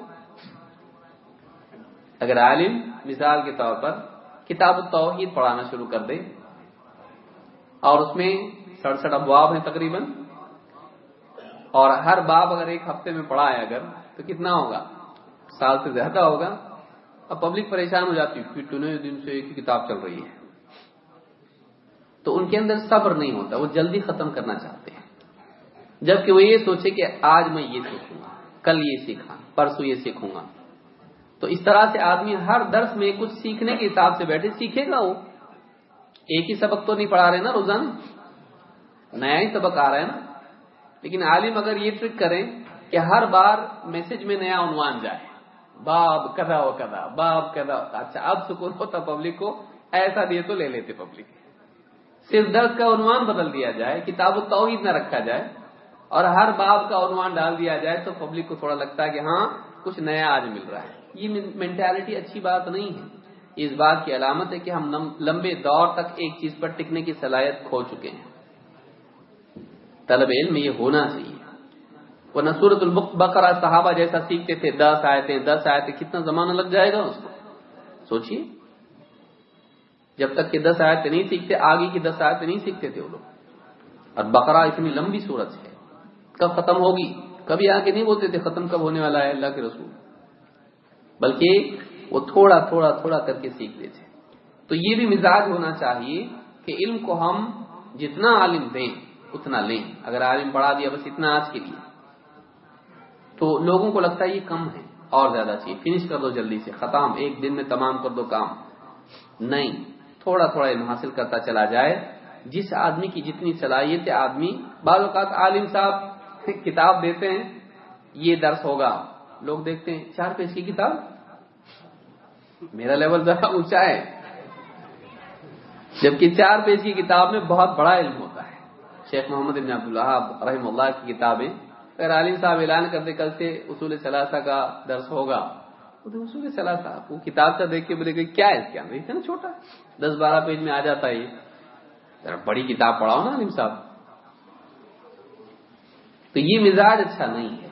اگر عالم مثال کے طور پر کتاب التوحید پڑھانا شروع کر دے اور اس میں سڑسٹھ ابواب ہیں تقریباً۔ اور ہر باب اگر ایک ہفتے میں پڑھا ہے اگر، تو کتنا ہوگا؟ سال سے زیادہ ہوگا۔ اب پبلک پریشان ہو جاتی ہے دن سے ایک کتاب چل رہی ہے۔ تو ان کے اندر صبر نہیں ہوتا، وہ جلدی ختم کرنا چاہتے ہیں۔ جبکہ وہ یہ سوچے کہ آج میں یہ سیکھوں گا، کل یہ سیکھا، پرسوں یہ سیکھوں گا۔ تو اس طرح سے آدمی ہر درس میں کچھ سیکھنے کے حساب سے بیٹھے، سیکھے گا وہ۔ ایک ہی سبق تو نہیں پڑھا رہے نا روزانہ۔ نیا ہی سبق آ رہا ہے نا۔ لیکن عالم اگر یہ ٹرک کریں کہ ہر بار میسج میں نیا عنوان جائے۔ باب کدا و کدا، باب کدا۔ اچھا اب سکون ہوتا پبلک کو۔ ایسا دیے تو لے لیتے پبلک۔ صرف درد کا عنوان بدل دیا جائے، کتاب و توحید نہ رکھا جائے۔ اور ہر باب کا عنوان ڈال دیا جائے تو پبلک کو تھوڑا لگتا ہے کہ ہاں کچھ نیا آج مل رہا ہے۔ یہ مینٹلٹی اچھی بات نہیں ہے۔ اس بات کی علامت ہے کہ ہم لمبے دور تک ایک چیز پر ٹکنے کی صلاحیت کھو چکے ہیں۔ طلب علم یہ ہونا چاہیے۔ وہ نصورت البقرا صحابہ جیسا سیکھتے تھے، دس آئے تھے دس آئے تھے کتنا زمانہ لگ جائے گا اس کو؟ سوچیے جب تک کہ دس آیتیں نہیں سیکھتے، آگے کی دس آیتیں نہیں سیکھتے تھے وہ لوگ۔ اور بقرہ اتنی لمبی صورت ہے۔ کب ختم ہوگی؟ کبھی آگے نہیں بولتے تھے، ختم کب ہونے والا ہے؟ اللہ کے رسول۔ بلکہ وہ تھوڑا تھوڑا تھوڑا کر کے سیکھتے تھے تو یہ بھی مزاج ہونا چاہیے کہ علم کو ہم جتنا عالم دیں، اتنا لیں۔ اگر عالم بڑھا دیا، بس اتنا آج کے لیے۔ تو لوگوں کو لگتا ہے یہ کم ہے، اور زیادہ چاہیے فنش کر دو جلدی سے، ختم۔ ایک دن میں تمام کر دو کام۔ نہیں، تھوڑا تھوڑا علم حاصل کرتا چلا جائے۔ جس آدمی کی جتنی صلاحیت ہے آدمی، بعض اوقات عالم صاحب کتاب دیتے ہیں، یہ درس ہوگا۔ لوگ دیکھتے ہیں، چار پیج کی کتاب؟ میرا لیول ذرا اونچا ہے۔ جبکہ چار پیج کی کتاب میں بہت بڑا علم ہوتا ہے۔ شیخ محمد ابن عبداللہ رحم اللہ کی کتابیں اگر عالم صاحب اعلان کرتے کل سے اصول ثلاثہ کا درس ہوگا۔ اصول ثلاثہ، وہ کتاب کا دیکھ کے بولے گا کیا ہے اس کے اندر؟ نا چھوٹا۔ دس بارہ پیج میں آ جاتا ہے ذرا بڑی کتاب پڑھاؤ نا عالم صاحب۔ تو یہ مزاج اچھا نہیں ہے۔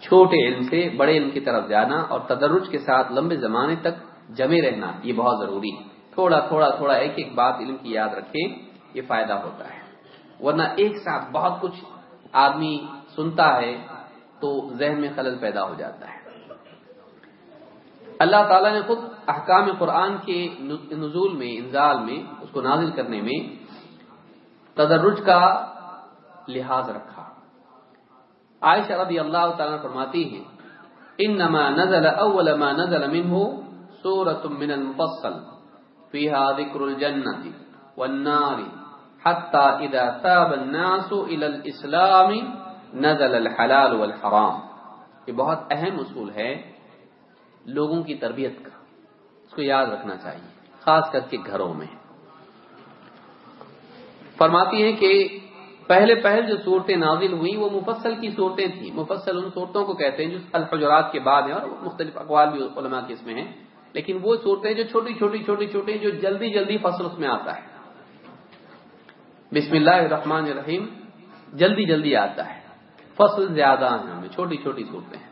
چھوٹے علم سے بڑے علم کی طرف جانا اور تدرج کے ساتھ لمبے زمانے تک جمے رہنا، یہ بہت ضروری ہے۔ تھوڑا تھوڑا تھوڑا ایک ایک بات علم کی یاد رکھیں، یہ فائدہ ہوتا ہے۔ ورنہ ایک ساتھ بہت کچھ آدمی سنتا ہے تو ذہن میں خلل پیدا ہو جاتا ہے۔ اللہ تعالیٰ نے خود احکام قرآن کے نزول میں، انزال میں، اس کو نازل کرنے میں تدرج کا لحاظ رکھا۔ عائشہ رضی اللہ تعالیٰ فرماتی ہیں، انما نزل اول ما نزل منه سورة من المفصل فيها ذكر الجنة والنار حتى اذا تاب الناس الى الاسلام نزل الحلال والحرام. یہ بہت اہم اصول ہے لوگوں کی تربیت کا، اس کو یاد رکھنا چاہیے، خاص کر کے گھروں میں۔ فرماتی ہیں کہ پہلے پہل جو صورتیں نازل ہوئی وہ مفصل کی صورتیں تھیں۔ مفصل ان صورتوں کو کہتے ہیں جو الحجرات کے بعد ہیں اور مختلف اقوال بھی علماء کے اس میں ہیں۔ لیکن وہ صورتیں جو چھوٹی چھوٹی چھوٹی چھوٹی جو جلدی جلدی فصل اس میں آتا ہے۔ بسم اللہ الرحمن الرحیم، جلدی جلدی آتا ہے۔ فصل زیادہ ہیں ہمیں، چھوٹی چھوٹی صورتیں ہیں۔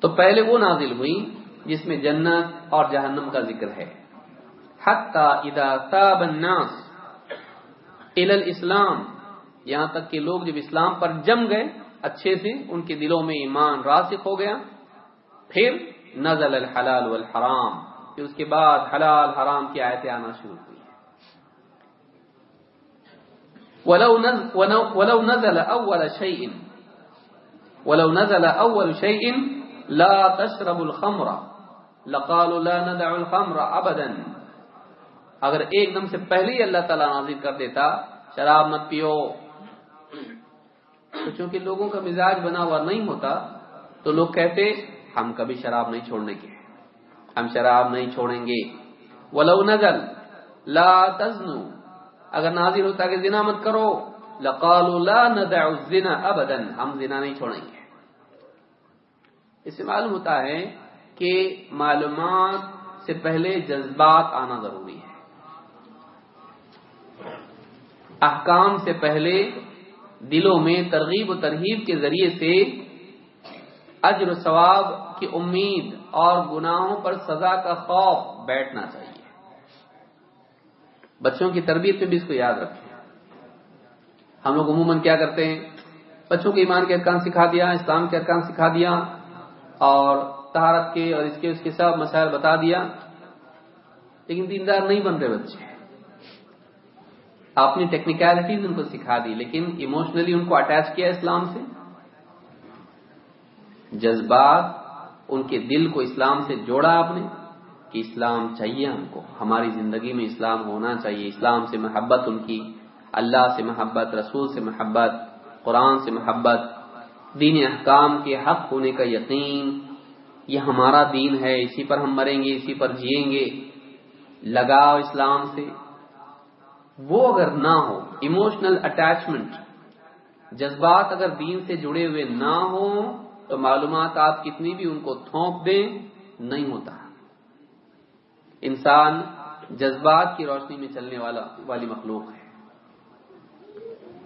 تو پہلے وہ نازل ہوئی جس میں جنت اور جہنم کا ذکر ہے۔ اذا تاب الناس الى الاسلام یہاں تک کہ لوگ جب اسلام پر جم گئے، اچھے سے ان کے دلوں میں ایمان راسخ ہو گیا۔ پھر نزل الحلال والحرام، پھر اس کے بعد حلال حرام کی آیتیں آنا شروع ہوئی۔ ولو نزل اول شيء، ولو نزل اول شيء لا تشرب الخمر، لقالوا لا ندع الخمر ابدا اگر ایک دم سے پہلے اللہ تعالیٰ نازل کر دیتا، شراب مت پیو۔ تو چونکہ لوگوں کا مزاج بنا ہوا نہیں ہوتا، تو لوگ کہتے، ہم کبھی شراب نہیں چھوڑنے کے ہم شراب نہیں چھوڑیں گے۔ ولو نزل، لا تزنو اگر نازل ہوتا کہ زنا مت کرو، لقالوا لا ندع الزنا ابدا ہم زنا نہیں چھوڑیں گے۔ اس سے معلوم ہوتا ہے کہ معلومات سے پہلے جذبات آنا ضروری ہے۔ احکام سے پہلے دلوں میں ترغیب و ترغیب کے ذریعے سے اجر و ثواب کی امید اور گناہوں پر سزا کا خوف بیٹھنا چاہیے۔ بچوں کی تربیت میں بھی اس کو یاد رکھیں۔ ہم لوگ عموماً کیا کرتے ہیں؟ بچوں کے ایمان کے ارکان سکھا دیا، اسلام کے ارکان سکھا دیا اور تہارت کے اور اس کے اس کے سب مسائل بتا دیا۔ لیکن دیندار نہیں بن رہے بچے۔ آپ نے ٹیکنیکلٹیز ان کو سکھا دی، لیکن ایموشنلی ان کو اٹیچ کیا اسلام سے؟ جذبات ان کے دل کو اسلام سے جوڑا آپ نے کہ اسلام چاہیے ہم کو، ہماری زندگی میں اسلام ہونا چاہیے، اسلام سے محبت ان کی، اللہ سے محبت، رسول سے محبت، قرآن سے محبت، دین احکام کے حق ہونے کا یقین، یہ ہمارا دین ہے، اسی پر ہم مریں گے، اسی پر جیئیں گے، لگاؤ اسلام سے۔ وہ اگر نہ ہو ایموشنل اٹیچمنٹ جذبات اگر دین سے جڑے ہوئے نہ ہوں، تو معلومات آپ کتنی بھی ان کو تھونپ دیں نہیں ہوتا۔ انسان جذبات کی روشنی میں چلنے والا، والی مخلوق ہے۔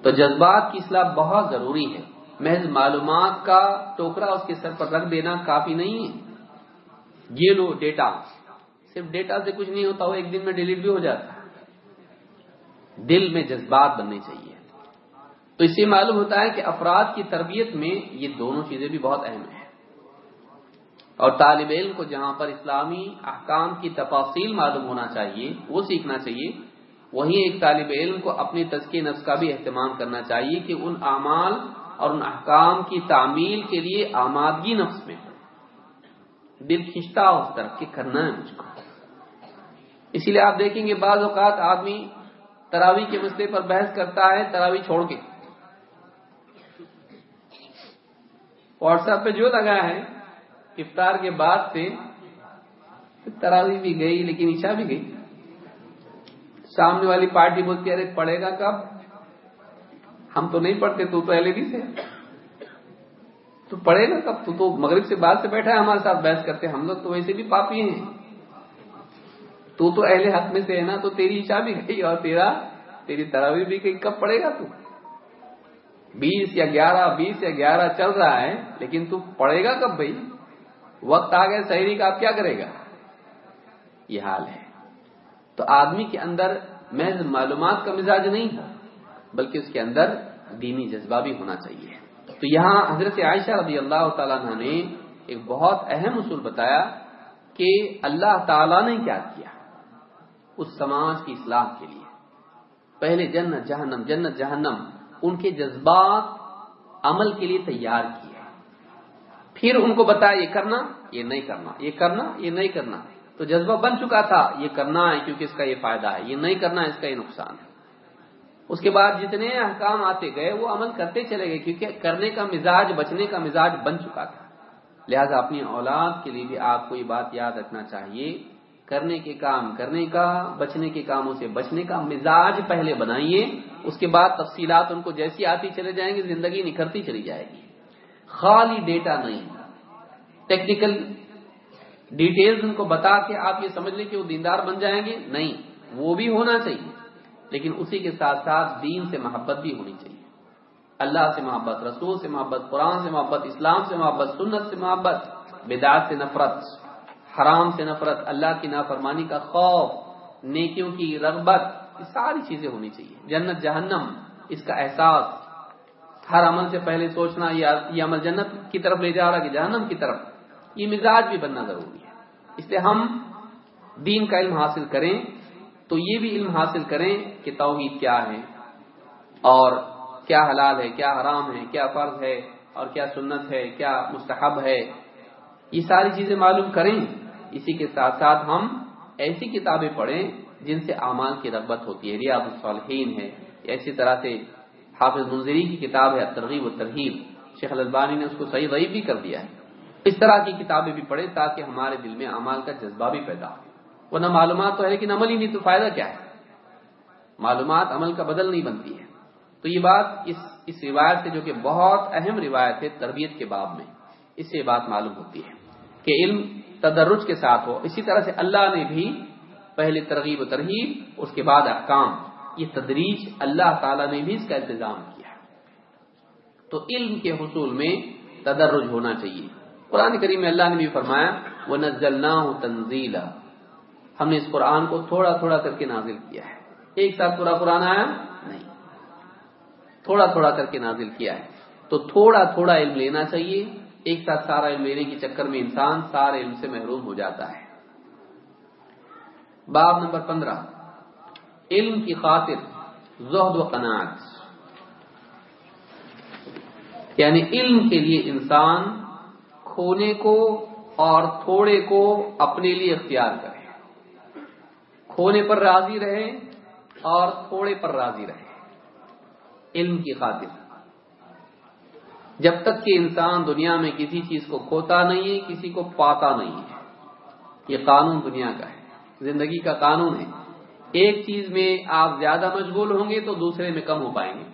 تو جذبات کی اصلاح بہت ضروری ہے۔ محض معلومات کا ٹوکرا اس کے سر پر رکھ دینا کافی نہیں ہے۔ یہ لو ڈیٹا، صرف ڈیٹا سے کچھ نہیں ہوتا، وہ ایک دن میں ڈیلیٹ بھی ہو جاتا۔ ہے دل میں جذبات بننے چاہیے۔ تو اس سے معلوم ہوتا ہے کہ افراد کی تربیت میں یہ دونوں چیزیں بھی بہت اہم ہیں۔ اور طالب علم کو جہاں پر اسلامی احکام کی تفاصیل معلوم ہونا چاہیے، وہ سیکھنا چاہیے۔ وہیں ایک طالب علم کو اپنی تزکی نفس کا بھی اہتمام کرنا چاہیے کہ ان اعمال اور ان احکام کی تعمیل کے لیے آمادگی نفس میں دل کھنچتا اس طرف کہ کرنا ہے مجھ کو۔ اسی لیے آپ دیکھیں گے بعض اوقات آدمی تراوی کے مسئلے پر بحث کرتا ہے تراوی چھوڑ کے۔ واٹس ایپ پہ جو لگا ہے، افطار کے بعد سے تراوی بھی گئی لیکن عشا بھی گئی۔ سامنے والی پارٹی بولتی ارے پڑھے گا کب؟ ہم تو نہیں پڑھتے، تو ایل ای سے تو پڑھے گا کب؟ تو تو مغرب سے بعد سے بیٹھا ہے ہمارے ساتھ، بحث کرتے ہم لوگ تو ویسے بھی پاپی ہیں۔ تو تو اہل حق میں سے ہے نا، تو تیری عشا بھی گئی اور تیرا، تیری تراوی بھی گئی کب پڑھے گا تو؟ بیس یا گیارہ، بیس یا گیارہ چل رہا ہے، لیکن تو پڑھے گا کب بھائی؟ وقت آ گیا شہری کا آپ کیا کرے گا؟ یہ حال ہے۔ تو آدمی کے اندر محض معلومات کا مزاج نہیں ہے بلکہ اس کے اندر دینی جذبہ بھی ہونا چاہیے۔ تو یہاں حضرت عائشہ رضی اللہ تعالیٰ نے ایک بہت اہم اصول بتایا کہ اللہ تعالی نے کیا کیا۔ اس سماج کی اصلاح کے لیے۔ پہلے جنت، جہنم جنت، جہنم، ان کے جذبات عمل کے لیے تیار کیے۔ پھر ان کو بتایا، یہ کرنا، یہ نہیں کرنا، یہ کرنا، یہ نہیں کرنا۔ تو جذبہ بن چکا تھا، یہ کرنا ہے کیونکہ اس کا یہ فائدہ ہے، یہ نہیں کرنا اس کا یہ نقصان ہے۔ اس کے بعد جتنے احکام آتے گئے، وہ عمل کرتے چلے گئے، کیونکہ کرنے کا مزاج، بچنے کا مزاج بن چکا تھا۔ لہذا اپنی اولاد کے لیے بھی آپ کو یہ بات یاد رکھنا چاہیے کرنے کے کام کرنے کا، بچنے کے کاموں سے بچنے کا مزاج پہلے بنائیے، اس کے بعد تفصیلات ان کو جیسی آتی چلے جائیں گے زندگی نکھرتی چلی جائے گی۔ خالی ڈیٹا نہیں۔ ٹیکنیکل ڈیٹیلز ان کو بتا کے آپ یہ سمجھ لیں کہ وہ دیندار بن جائیں گے؟ نہیں، وہ بھی ہونا چاہیے۔ لیکن اسی کے ساتھ ساتھ دین سے محبت بھی ہونی چاہیے۔ اللہ سے محبت، رسول سے محبت، قرآن سے محبت، اسلام سے محبت، سنت سے محبت، بدعت سے نفرت۔ حرام سے نفرت، اللہ کی نافرمانی کا خوف، نیکیوں کی رغبت، یہ ساری چیزیں ہونی چاہیے۔ جنت، جہنم، اس کا احساس۔ ہر عمل سے پہلے سوچنا، یہ عمل جنت کی طرف لے جا رہا کہ جہنم کی طرف؟ یہ مزاج بھی بننا ضروری ہے۔ اس لیے ہم دین کا علم حاصل کریں، تو یہ بھی علم حاصل کریں کہ توحید کیا ہے اور کیا حلال ہے، کیا حرام ہے، کیا فرض ہے اور کیا سنت ہے، کیا مستحب ہے۔ یہ ساری چیزیں معلوم کریں۔ اسی کے ساتھ ساتھ ہم ایسی کتابیں پڑھیں جن سے اعمال کی رغبت ہوتی ہے۔ ریاض الصالحین ہے یا اسی طرح سے حافظ منظری کی کتاب ہے ترغیب و ترغیب شیخ البانی نے اس کو صحیح غیب بھی کر دیا ہے۔ اس طرح کی کتابیں بھی پڑھیں تاکہ ہمارے دل میں اعمال کا جذبہ بھی پیدا ہو۔ ورنہ معلومات تو ہے، لیکن عمل ہی نہیں تو فائدہ کیا ہے؟ معلومات عمل کا بدل نہیں بنتی ہے۔ تو یہ بات اس اس روایت سے جو کہ بہت اہم روایت ہے تربیت کے باب میں، اس سے بات معلوم ہوتی ہے کہ علم تدرج کے ساتھ ہو۔ اسی طرح سے اللہ نے بھی پہلے ترغیب و ترغیب اس کے بعد احکام۔ یہ تدریج اللہ تعالی نے بھی اس کا انتظام کیا۔ تو علم کے حصول میں تدرج ہونا چاہیے۔ قرآن کریم میں اللہ نے بھی فرمایا وہ نزلنا تنزیلا ہم نے اس قرآن کو تھوڑا تھوڑا کر کے نازل کیا ہے۔ ایک ساتھ پورا قرآن آیا؟ نہیں۔ تھوڑا تھوڑا کر کے نازل کیا ہے۔ تو تھوڑا تھوڑا علم لینا چاہیے۔ ایک ساتھ سارا علم لینے کے چکر میں انسان سارے علم سے محروم ہو جاتا ہے۔ باب نمبر پندرہ۔ علم کی خاطر زہد و قناعت۔ یعنی علم کے لیے انسان کھونے کو اور تھوڑے کو اپنے لیے اختیار کرے۔ کھونے پر راضی رہے اور تھوڑے پر راضی رہے۔ علم کی خاطر۔ جب تک کہ انسان دنیا میں کسی چیز کو کھوتا نہیں ہے، کسی کو پاتا نہیں ہے۔ یہ قانون دنیا کا ہے۔ زندگی کا قانون ہے۔ ایک چیز میں آپ زیادہ مشغول ہوں گے تو دوسرے میں کم ہو پائیں گے۔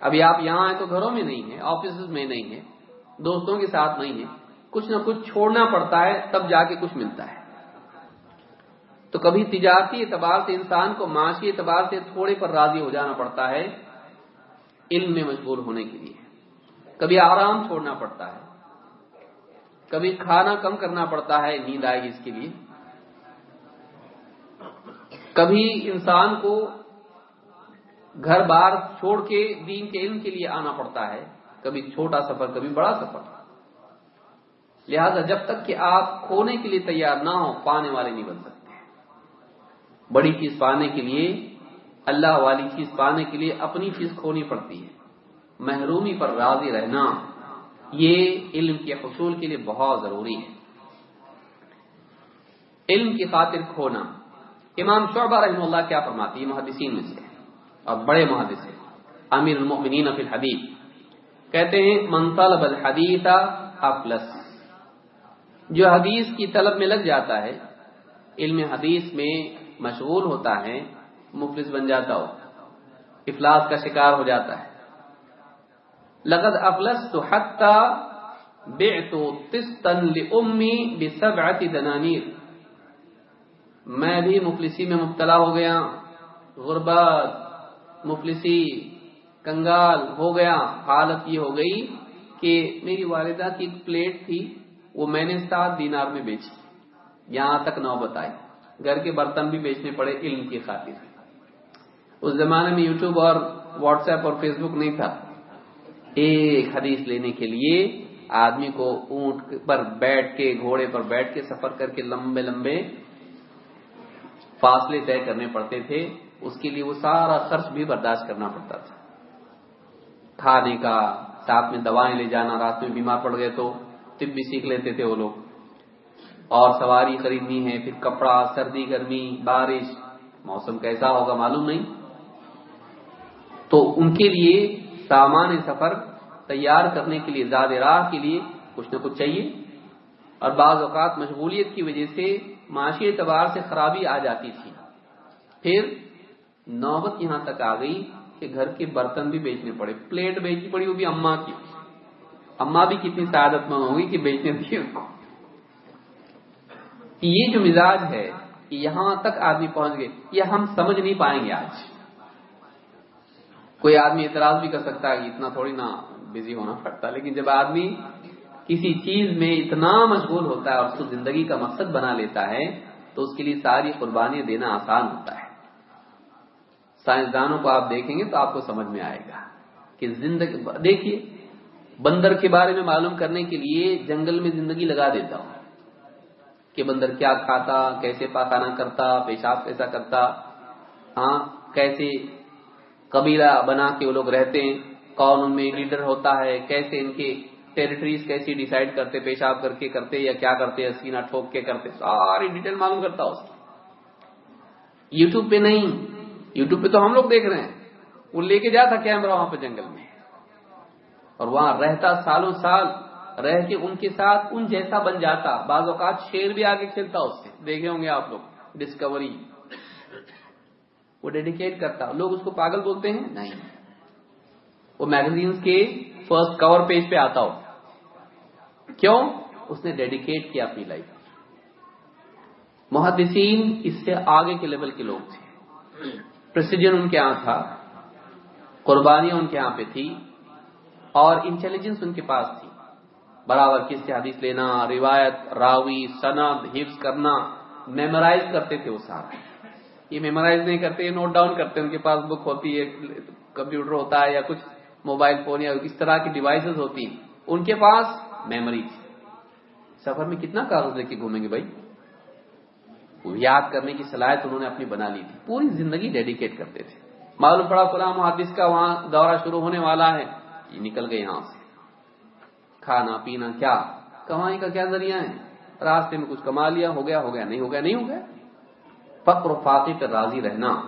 ابھی آپ یہاں ہیں تو گھروں میں نہیں ہیں آفس میں نہیں ہیں، دوستوں کے ساتھ نہیں ہیں۔ کچھ نہ کچھ چھوڑنا پڑتا ہے، تب جا کے کچھ ملتا ہے۔ تو کبھی تجارتی اعتبار سے انسان کو معاشی اعتبار سے تھوڑے پر راضی ہو جانا پڑتا ہے۔ علم میں مجبور ہونے کے لیے۔ کبھی آرام چھوڑنا پڑتا ہے، کبھی کھانا کم کرنا پڑتا ہے، نیند آئے گی اس کے لیے۔ کبھی انسان کو گھر بار چھوڑ کے دین کے علم کے لیے آنا پڑتا ہے، کبھی چھوٹا سفر، کبھی بڑا سفر۔ لہذا جب تک کہ آپ کھونے کے لیے تیار نہ ہو پانے والے نہیں بن سکتے۔ بڑی چیز پانے کے لیے اللہ والی چیز پانے کے لیے اپنی چیز کھونی پڑتی ہے۔ محرومی پر راضی رہنا یہ علم کے حصول کے لیے بہت ضروری ہے۔ علم کی خاطر کھونا۔ امام شعبہ رحم اللہ کیا فرماتی ہے محدثین میں سے اور بڑے محدث ہیں امیر المؤمنین فی الحدیث۔ کہتے ہیں، من طلب الحدیث جو حدیث کی طلب میں لگ جاتا ہے، علم حدیث میں مشغول ہوتا ہے مفلس بن جاتا ہو، افلاس کا شکار ہو جاتا ہے۔ لقد افلس تو حتہ بے تو امی بسبعت دنانیر۔ میں بھی مفلسی میں مبتلا ہو گیا، غربت، مفلسی، کنگال ہو گیا، حالت یہ ہو گئی کہ میری والدہ کی ایک پلیٹ تھی، وہ میں نے سات دینار میں بیچی۔ یہاں تک نو بتائی گھر کے برتن بھی بیچنے پڑے، علم کی خاطر۔ اس زمانے میں یوٹیوب اور واٹس ایپ اور فیس بک نہیں تھا۔ ایک حدیث لینے کے لیے آدمی کو اونٹ پر بیٹھ کے، گھوڑے پر بیٹھ کے سفر کر کے لمبے لمبے فاصلے طے کرنے پڑتے تھے۔ اس کے لیے وہ سارا خرچ بھی برداشت کرنا پڑتا تھا۔ کھانے کا، ساتھ میں دوائیں لے جانا، رات میں بیمار پڑ گئے تو طب بھی سیکھ لیتے تھے وہ لوگ۔ اور سواری خریدنی ہے، پھر کپڑا، سردی، گرمی، بارش، موسم کیسا ہوگا معلوم نہیں۔ تو ان کے لیے سامان سفر تیار کرنے کے لیے زیادہ راہ کے لیے کچھ نہ کچھ چاہیے۔ اور بعض اوقات مشغولیت کی وجہ سے معاشی اعتبار سے خرابی آ جاتی تھی۔ پھر نوبت یہاں تک آ گئی کہ گھر کے برتن بھی بیچنے پڑے، پلیٹ بیچنی پڑی، وہ بھی اما کی۔ اما بھی کتنی سعادت مند ہوگی کہ بیچنے تھی ان کو۔ یہ جو مزاج ہے کہ یہاں تک آدمی پہنچ گئے، یہ ہم سمجھ نہیں پائیں گے آج۔ کوئی آدمی اعتراض بھی کر سکتا ہے کہ اتنا تھوڑی نا بزی ہونا پڑتا لیکن جب آدمی کسی چیز میں اتنا مشغول ہوتا ہے اور اس کو زندگی کا مقصد بنا لیتا ہے، تو اس کے لیے ساری قربانیاں دینا آسان ہوتا ہے۔ سائنسدانوں کو آپ دیکھیں گے تو آپ کو سمجھ میں آئے گا کہ زندگی، دیکھیے، بندر کے بارے میں معلوم کرنے کے لیے جنگل میں زندگی لگا دیتا ہوں۔ کہ بندر کیا کھاتا، کیسے پاخانہ کرتا، پیشاب کیسا کرتا ہاں کیسے قبیلہ بنا کے وہ لوگ رہتے ہیں۔ کون ان میں لیڈر ہوتا ہے؟ کیسے ان کے ٹیریٹریز کیسی ڈیسائیڈ کرتے، پیشاب کر کے کرتے یا کیا کرتے سینا ٹھوک کے کرتے؟ ساری ڈیٹیل معلوم کرتا اس کی یوٹیوب پہ نہیں۔ یوٹیوب پہ تو ہم لوگ دیکھ رہے ہیں۔ وہ لے کے جاتا کیمرہ وہاں پہ جنگل میں۔ اور وہاں رہتا سالوں سال، رہ کے ان کے ساتھ ان جیسا بن جاتا۔ بعض اوقات شیر بھی آگے کھیلتا اس سے۔ دیکھے ہوں گے آپ لوگ۔ ڈسکوری وہ ڈیڈیکیٹ کرتا. لوگ اس کو پاگل بولتے ہیں؟ نہیں. وہ میگزینس کے فرسٹ کور پیج پہ آتا ہو. کیوں؟ اس نے ڈیڈیکیٹ کیا اپنی لائف محدثین اس سے آگے کے لیول کے لوگ تھے. پرسیجن ان کے یہاں تھا. قربانیاں ان کے یہاں پہ تھی. اور انٹیلیجنس ان کے پاس تھی. برابر کس سے حدیث لینا روایت راوی سند حفظ کرنا میمورائز کرتے تھے وہ سارا. یہ میمورائز نہیں کرتے نوٹ ڈاؤن کرتے ان کے پاس بک ہوتی ہے کمپیوٹر ہوتا ہے یا کچھ موبائل فون یا اس طرح کی ڈیوائسز ہوتی ہیں، ان کے پاس میموری سفر میں کتنا کاغذ لے کے گھومیں گے بھائی؟ یاد کرنے کی صلاحیت انہوں نے اپنی بنا لی تھی، پوری زندگی ڈیڈیکیٹ کرتے تھے۔ معلوم پڑا فلاں محدث کا وہاں دورہ شروع ہونے والا ہے، یہ نکل گئے یہاں سے۔ کھانا پینا کیا؟ کمائی کا کیا ذریعہ ہے؟ راستے میں کچھ کما لیا، ہو گیا ہو گیا، نہیں ہو گیا، نہیں ہو گیا۔ فقر و فاقی پر راضی رہنا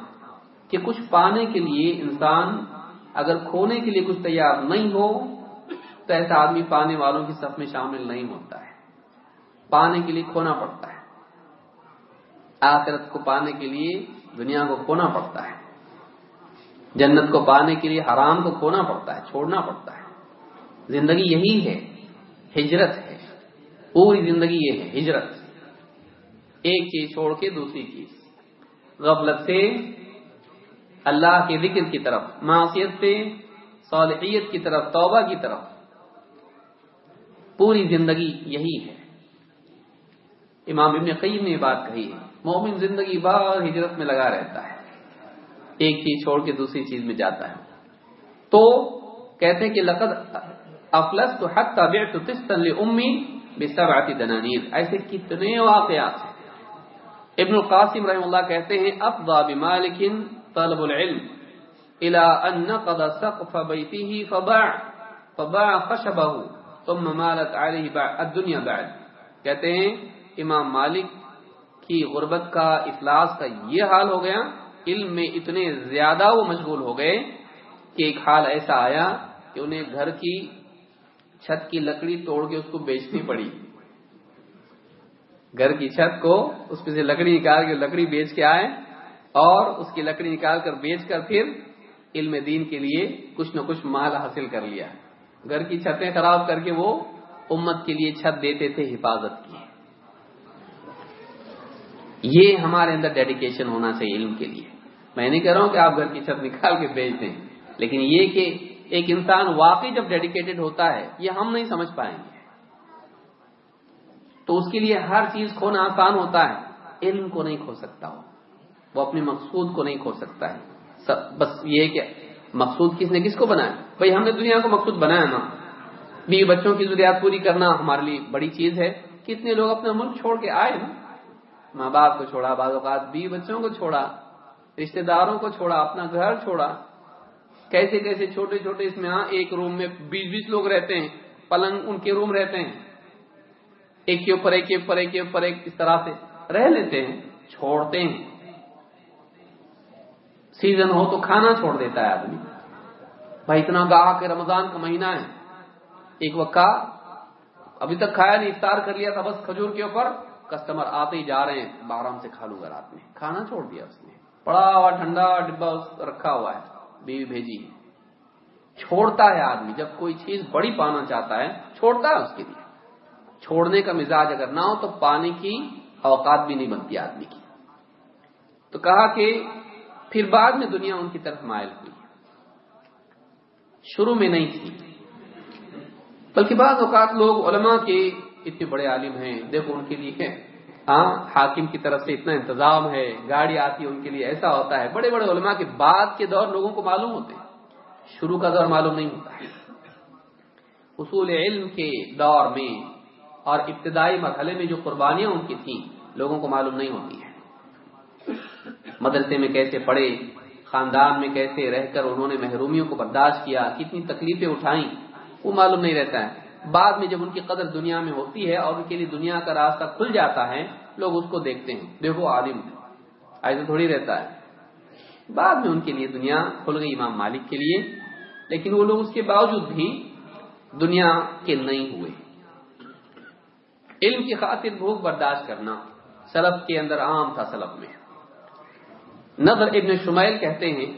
کہ کچھ پانے کے لیے انسان اگر کھونے کے لیے کچھ تیار نہیں ہو تو ایسا آدمی پانے والوں کی صف میں شامل نہیں ہوتا ہے۔ پانے کے لیے کھونا پڑتا ہے۔ آخرت کو پانے کے لیے دنیا کو کھونا پڑتا ہے۔ جنت کو پانے کے لیے حرام کو کھونا پڑتا ہے، چھوڑنا پڑتا ہے۔ زندگی یہی ہے، ہجرت ہے۔ پوری زندگی یہ ہے، ہجرت۔ ایک چیز چھوڑ کے دوسری چیز۔ غفلت سے اللہ کے ذکر کی طرف معاشیت سے، صالحیت کی طرف، توبہ کی طرف۔ پوری زندگی یہی ہے۔ امام ابن قیم نے بات کہی ہے۔ مومن زندگی بار ہجرت میں لگا رہتا ہے۔ ایک چیز چھوڑ کے دوسری چیز میں جاتا ہے۔ تو کہتے ہیں کہ لقد افلس تو حق کا بیٹ تو امی بستر آتی دنانیر ایسے کتنے واقعات ہیں۔ ابن القاسم رحم اللہ کہتے ہیں افضا بمالک طلب العلم الى ان نقض سقف بيته فباع فباع خشبه ثم مالت عليه الدنيا بعد۔ کہتے ہیں، امام مالک کی غربت کا افلاس کا یہ حال ہو گیا، علم میں اتنے زیادہ وہ مشغول ہو گئے کہ ایک حال ایسا آیا کہ انہیں گھر کی چھت کی لکڑی توڑ کے اس کو بیچنی پڑی۔ گھر کی چھت کو اس میں سے لکڑی نکال کے لکڑی بیچ کے آئے اور اس کی لکڑی نکال کر بیچ کر پھر علم دین کے لیے کچھ نہ کچھ مال حاصل کر لیا۔ گھر کی چھتیں خراب کر کے وہ امت کے لیے چھت دیتے تھے، حفاظت کی۔ یہ ہمارے اندر ڈیڈیکیشن ہونا چاہیے علم کے لیے۔ میں نہیں کہہ رہا ہوں کہ آپ گھر کی چھت نکال کے بیچ دیں، لیکن یہ کہ ایک انسان واقعی جب ڈیڈیکیٹڈ ہوتا ہے، یہ ہم نہیں سمجھ پائیں گے۔ تو اس کے لیے ہر چیز کھونا آسان ہوتا ہے۔ علم کو نہیں کھو سکتا ہو وہ اپنے مقصود کو نہیں کھو سکتا ہے۔ بس یہ کہ مقصود کس نے کس کو بنایا؟ بھائی، ہم نے دنیا کو مقصود بنایا نا۔ بیوی بچوں کی ضروریات پوری کرنا ہمارے لیے بڑی چیز ہے۔ کتنے لوگ اپنا ملک چھوڑ کے آئے نا۔ ماں باپ کو چھوڑا، بعض اوقات بیوی بچوں کو چھوڑا، رشتہ داروں کو چھوڑا، اپنا گھر چھوڑا۔ کیسے کیسے چھوٹے چھوٹے اس میں ہاں ایک روم میں بیس بیس لوگ رہتے ہیں، پلنگ ان کے روم رہتے ہیں۔ ایک کے اوپر، ایک کے اوپر، ایک کے اوپر، ایک اس طرح سے رہ لیتے ہیں، چھوڑتے ہیں۔ سیزن ہو تو کھانا چھوڑ دیتا ہے آدمی۔ بھائی، اتنا گاہ کے رمضان کا مہینہ ہے۔ ایک وقت ابھی تک کھایا نہیں، افطار کر لیا تھا بس کھجور کے اوپر۔ کسٹمر آتے ہی جا رہے ہیں آرام سے کھا لوں گا رات میں۔ کھانا چھوڑ دیا اس نے۔ پڑا ہوا، ٹھنڈا ڈبا رکھا ہوا ہے۔ بیوی بھیجی۔ چھوڑتا ہے آدمی۔ جب کوئی چیز بڑی پانا چاہتا ہے، چھوڑتا ہے اس کے لیے۔ چھوڑنے کا مزاج اگر نہ ہو تو پانی کی اوقات بھی نہیں بنتی آدمی کی۔ تو کہا کہ پھر بعد میں دنیا ان کی طرف مائل ہوئی۔ شروع میں نہیں تھی۔ بلکہ بعض اوقات لوگ علماء کے اتنے بڑے عالم ہیں، دیکھو ان کے لیے ہاں حاکم کی طرف سے اتنا انتظام ہے، گاڑی آتی ہے، ان کے لیے ایسا ہوتا ہے۔ بڑے بڑے علماء کے بعد کے دور لوگوں کو معلوم ہوتے شروع کا دور معلوم نہیں ہوتا۔ اصول علم کے دور میں اور ابتدائی مرحلے میں جو قربانیاں ان کی تھیں، لوگوں کو معلوم نہیں ہوتی ہے مدرسے میں کیسے پڑھے، خاندان میں کیسے رہ کر انہوں نے محرومیوں کو برداشت کیا، کتنی تکلیفیں اٹھائیں، وہ معلوم نہیں رہتا ہے۔ بعد میں جب ان کی قدر دنیا میں ہوتی ہے اور ان کے لیے دنیا کا راستہ کھل جاتا ہے، لوگ اس کو دیکھتے ہیں۔ دیکھو، عالم ایسا تھوڑی رہتا ہے۔ بعد میں ان کے لیے دنیا کھل گئی امام مالک کے لیے، لیکن وہ لوگ اس کے باوجود بھی دنیا کے نہیں ہوئے۔ علم کی خاطر بھوک برداشت کرنا سلف کے اندر عام تھا سلف میں۔ نظر ابن شمیل کہتے ہیں،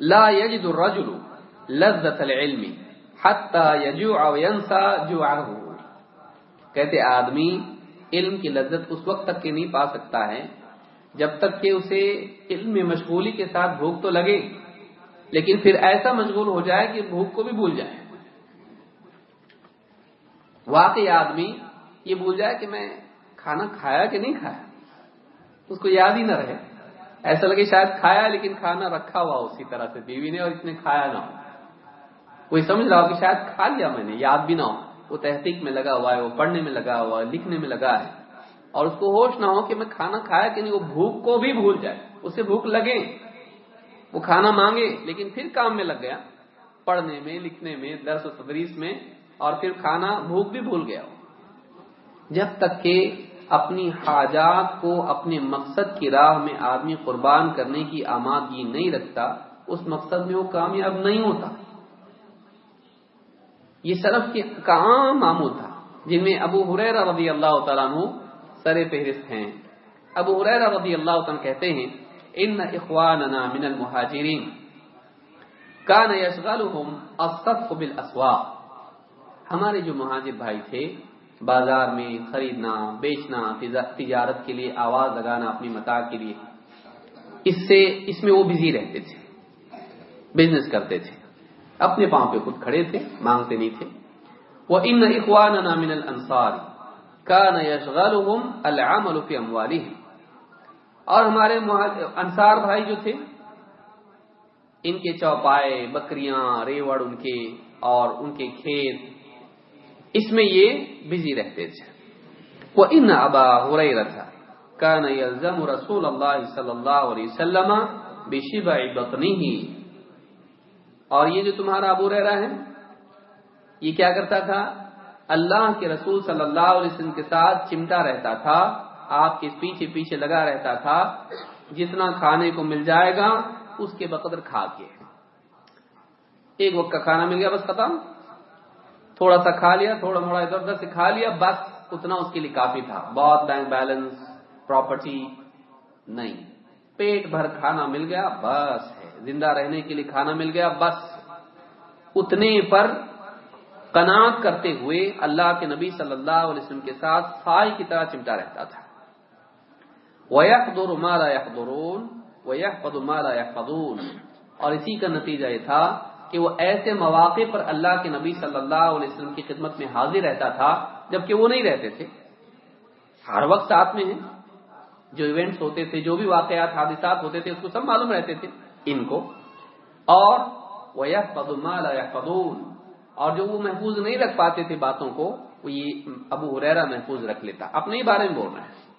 لا يجد الرجل لذت العلم حتى يجوع وينسى جوعه کہتے آدمی علم کی لذت اس وقت تک کے نہیں پا سکتا ہے جب تک کہ اسے علم میں مشغولی کے ساتھ بھوک تو لگے، لیکن پھر ایسا مشغول ہو جائے کہ بھوک کو بھی بھول جائے۔ واقعی آدمی یہ بھول جائے کہ میں کھانا کھایا کہ نہیں کھایا؟ اس کو یاد ہی نہ رہے۔ ایسا لگے شاید کھایا لیکن کھانا رکھا ہوا اسی طرح سے، بیوی نے اور اس نے کھایا نہ ہو۔ کوئی سمجھ رہا ہو کہ شاید کھا لیا میں نے، یاد بھی نہ ہو۔ وہ تحقیق میں لگا ہوا ہے، وہ پڑھنے میں لگا ہوا ہے، لکھنے میں لگا ہے۔ اور اس کو ہوش نہ ہو کہ میں کھانا کھایا کہ نہیں، وہ بھوک کو بھی بھول جائے۔ اسے بھوک لگے۔ وہ کھانا مانگے لیکن پھر کام میں لگ گیا۔ پڑھنے میں، لکھنے میں، درس و تدریس میں اور پھر کھانا بھوک بھی بھول گیا جب تک کہ اپنی حاجات کو اپنے مقصد کی راہ میں آدمی قربان کرنے کی آمادگی نہیں رکھتا، اس مقصد میں وہ کامیاب نہیں ہوتا۔ یہ سرف کے کام معمول تھا جن میں ابو حریر رضی اللہ تعالیٰ عنہ سر فہرست ہیں۔ ابو حریر رضی اللہ تعالیٰ کہتے ہیں، ان اخواننا من المہاجرین، کان یشغلهم الصفق بالاسواق. ہمارے جو مہاجر بھائی تھے، بازار میں خریدنا، بیچنا تجارت کے لیے آواز لگانا اپنی متا کے لیے، اس سے اس میں وہ بزی رہتے تھے بزنس کرتے تھے۔ اپنے پاؤں پہ خود کھڑے تھے، مانگتے نہیں تھے۔ وہ ان اخوان من الانصار کان یشغلهم العمل فی اموالهم اور ہمارے انصار بھائی جو تھے، ان کے چوپائے، بکریاں، ریوڑ ان کے اور ان کے کھیت اس میں یہ بزی رہتے تھے۔ وہ ان ابا ہو رہی کان یلزم رسول اللہ صلی اللہ علیہ وسلم بشبع بطنه۔ اور یہ جو تمہارا ابو رہ رہا ہے، یہ کیا کرتا تھا؟ اللہ کے رسول صلی اللہ علیہ وسلم کے ساتھ چمٹا رہتا تھا، آپ کے پیچھے پیچھے لگا رہتا تھا۔ جتنا کھانے کو مل جائے گا، اس کے بقدر کھا کے۔ ایک وقت کا کھانا مل گیا، بس ختم۔ تھوڑا سا کھا لیا، تھوڑا تھوڑا ادھر ادھر سے کھا لیا، بس اتنا اس کے لیے کافی تھا۔ بہت بینک بیلنس پراپرٹی نہیں۔ پیٹ بھر کھانا مل گیا، بس ہے۔ زندہ رہنے کے لیے کھانا مل گیا، بس۔ اتنے پر کناٹ کرتے ہوئے اللہ کے نبی صلی اللہ علیہ وسلم کے ساتھ سائی کی طرح چمٹا رہتا تھا۔ وَيَحْضُرُ مَا لَا يَحْضُرُونَ وَيَحْفَضُ مَا لَا يَحْفَضُونَ اور اسی کا نتیجہ یہ تھا کہ وہ ایسے مواقع پر اللہ کے نبی صلی اللہ علیہ وسلم کی خدمت میں حاضر رہتا تھا جبکہ وہ نہیں رہتے تھے۔ ہر وقت ساتھ میں ہیں۔ جو ایونٹس ہوتے تھے، جو بھی واقعات، حادثات ہوتے تھے، اس کو سب معلوم رہتے تھے۔ ان کو۔ اور وہ فدون اور جو وہ محفوظ نہیں رکھ پاتے تھے باتوں کو، وہ یہ ابو حریرا محفوظ رکھ لیتا۔ اپنے ہی بارے میں بول رہے ہیں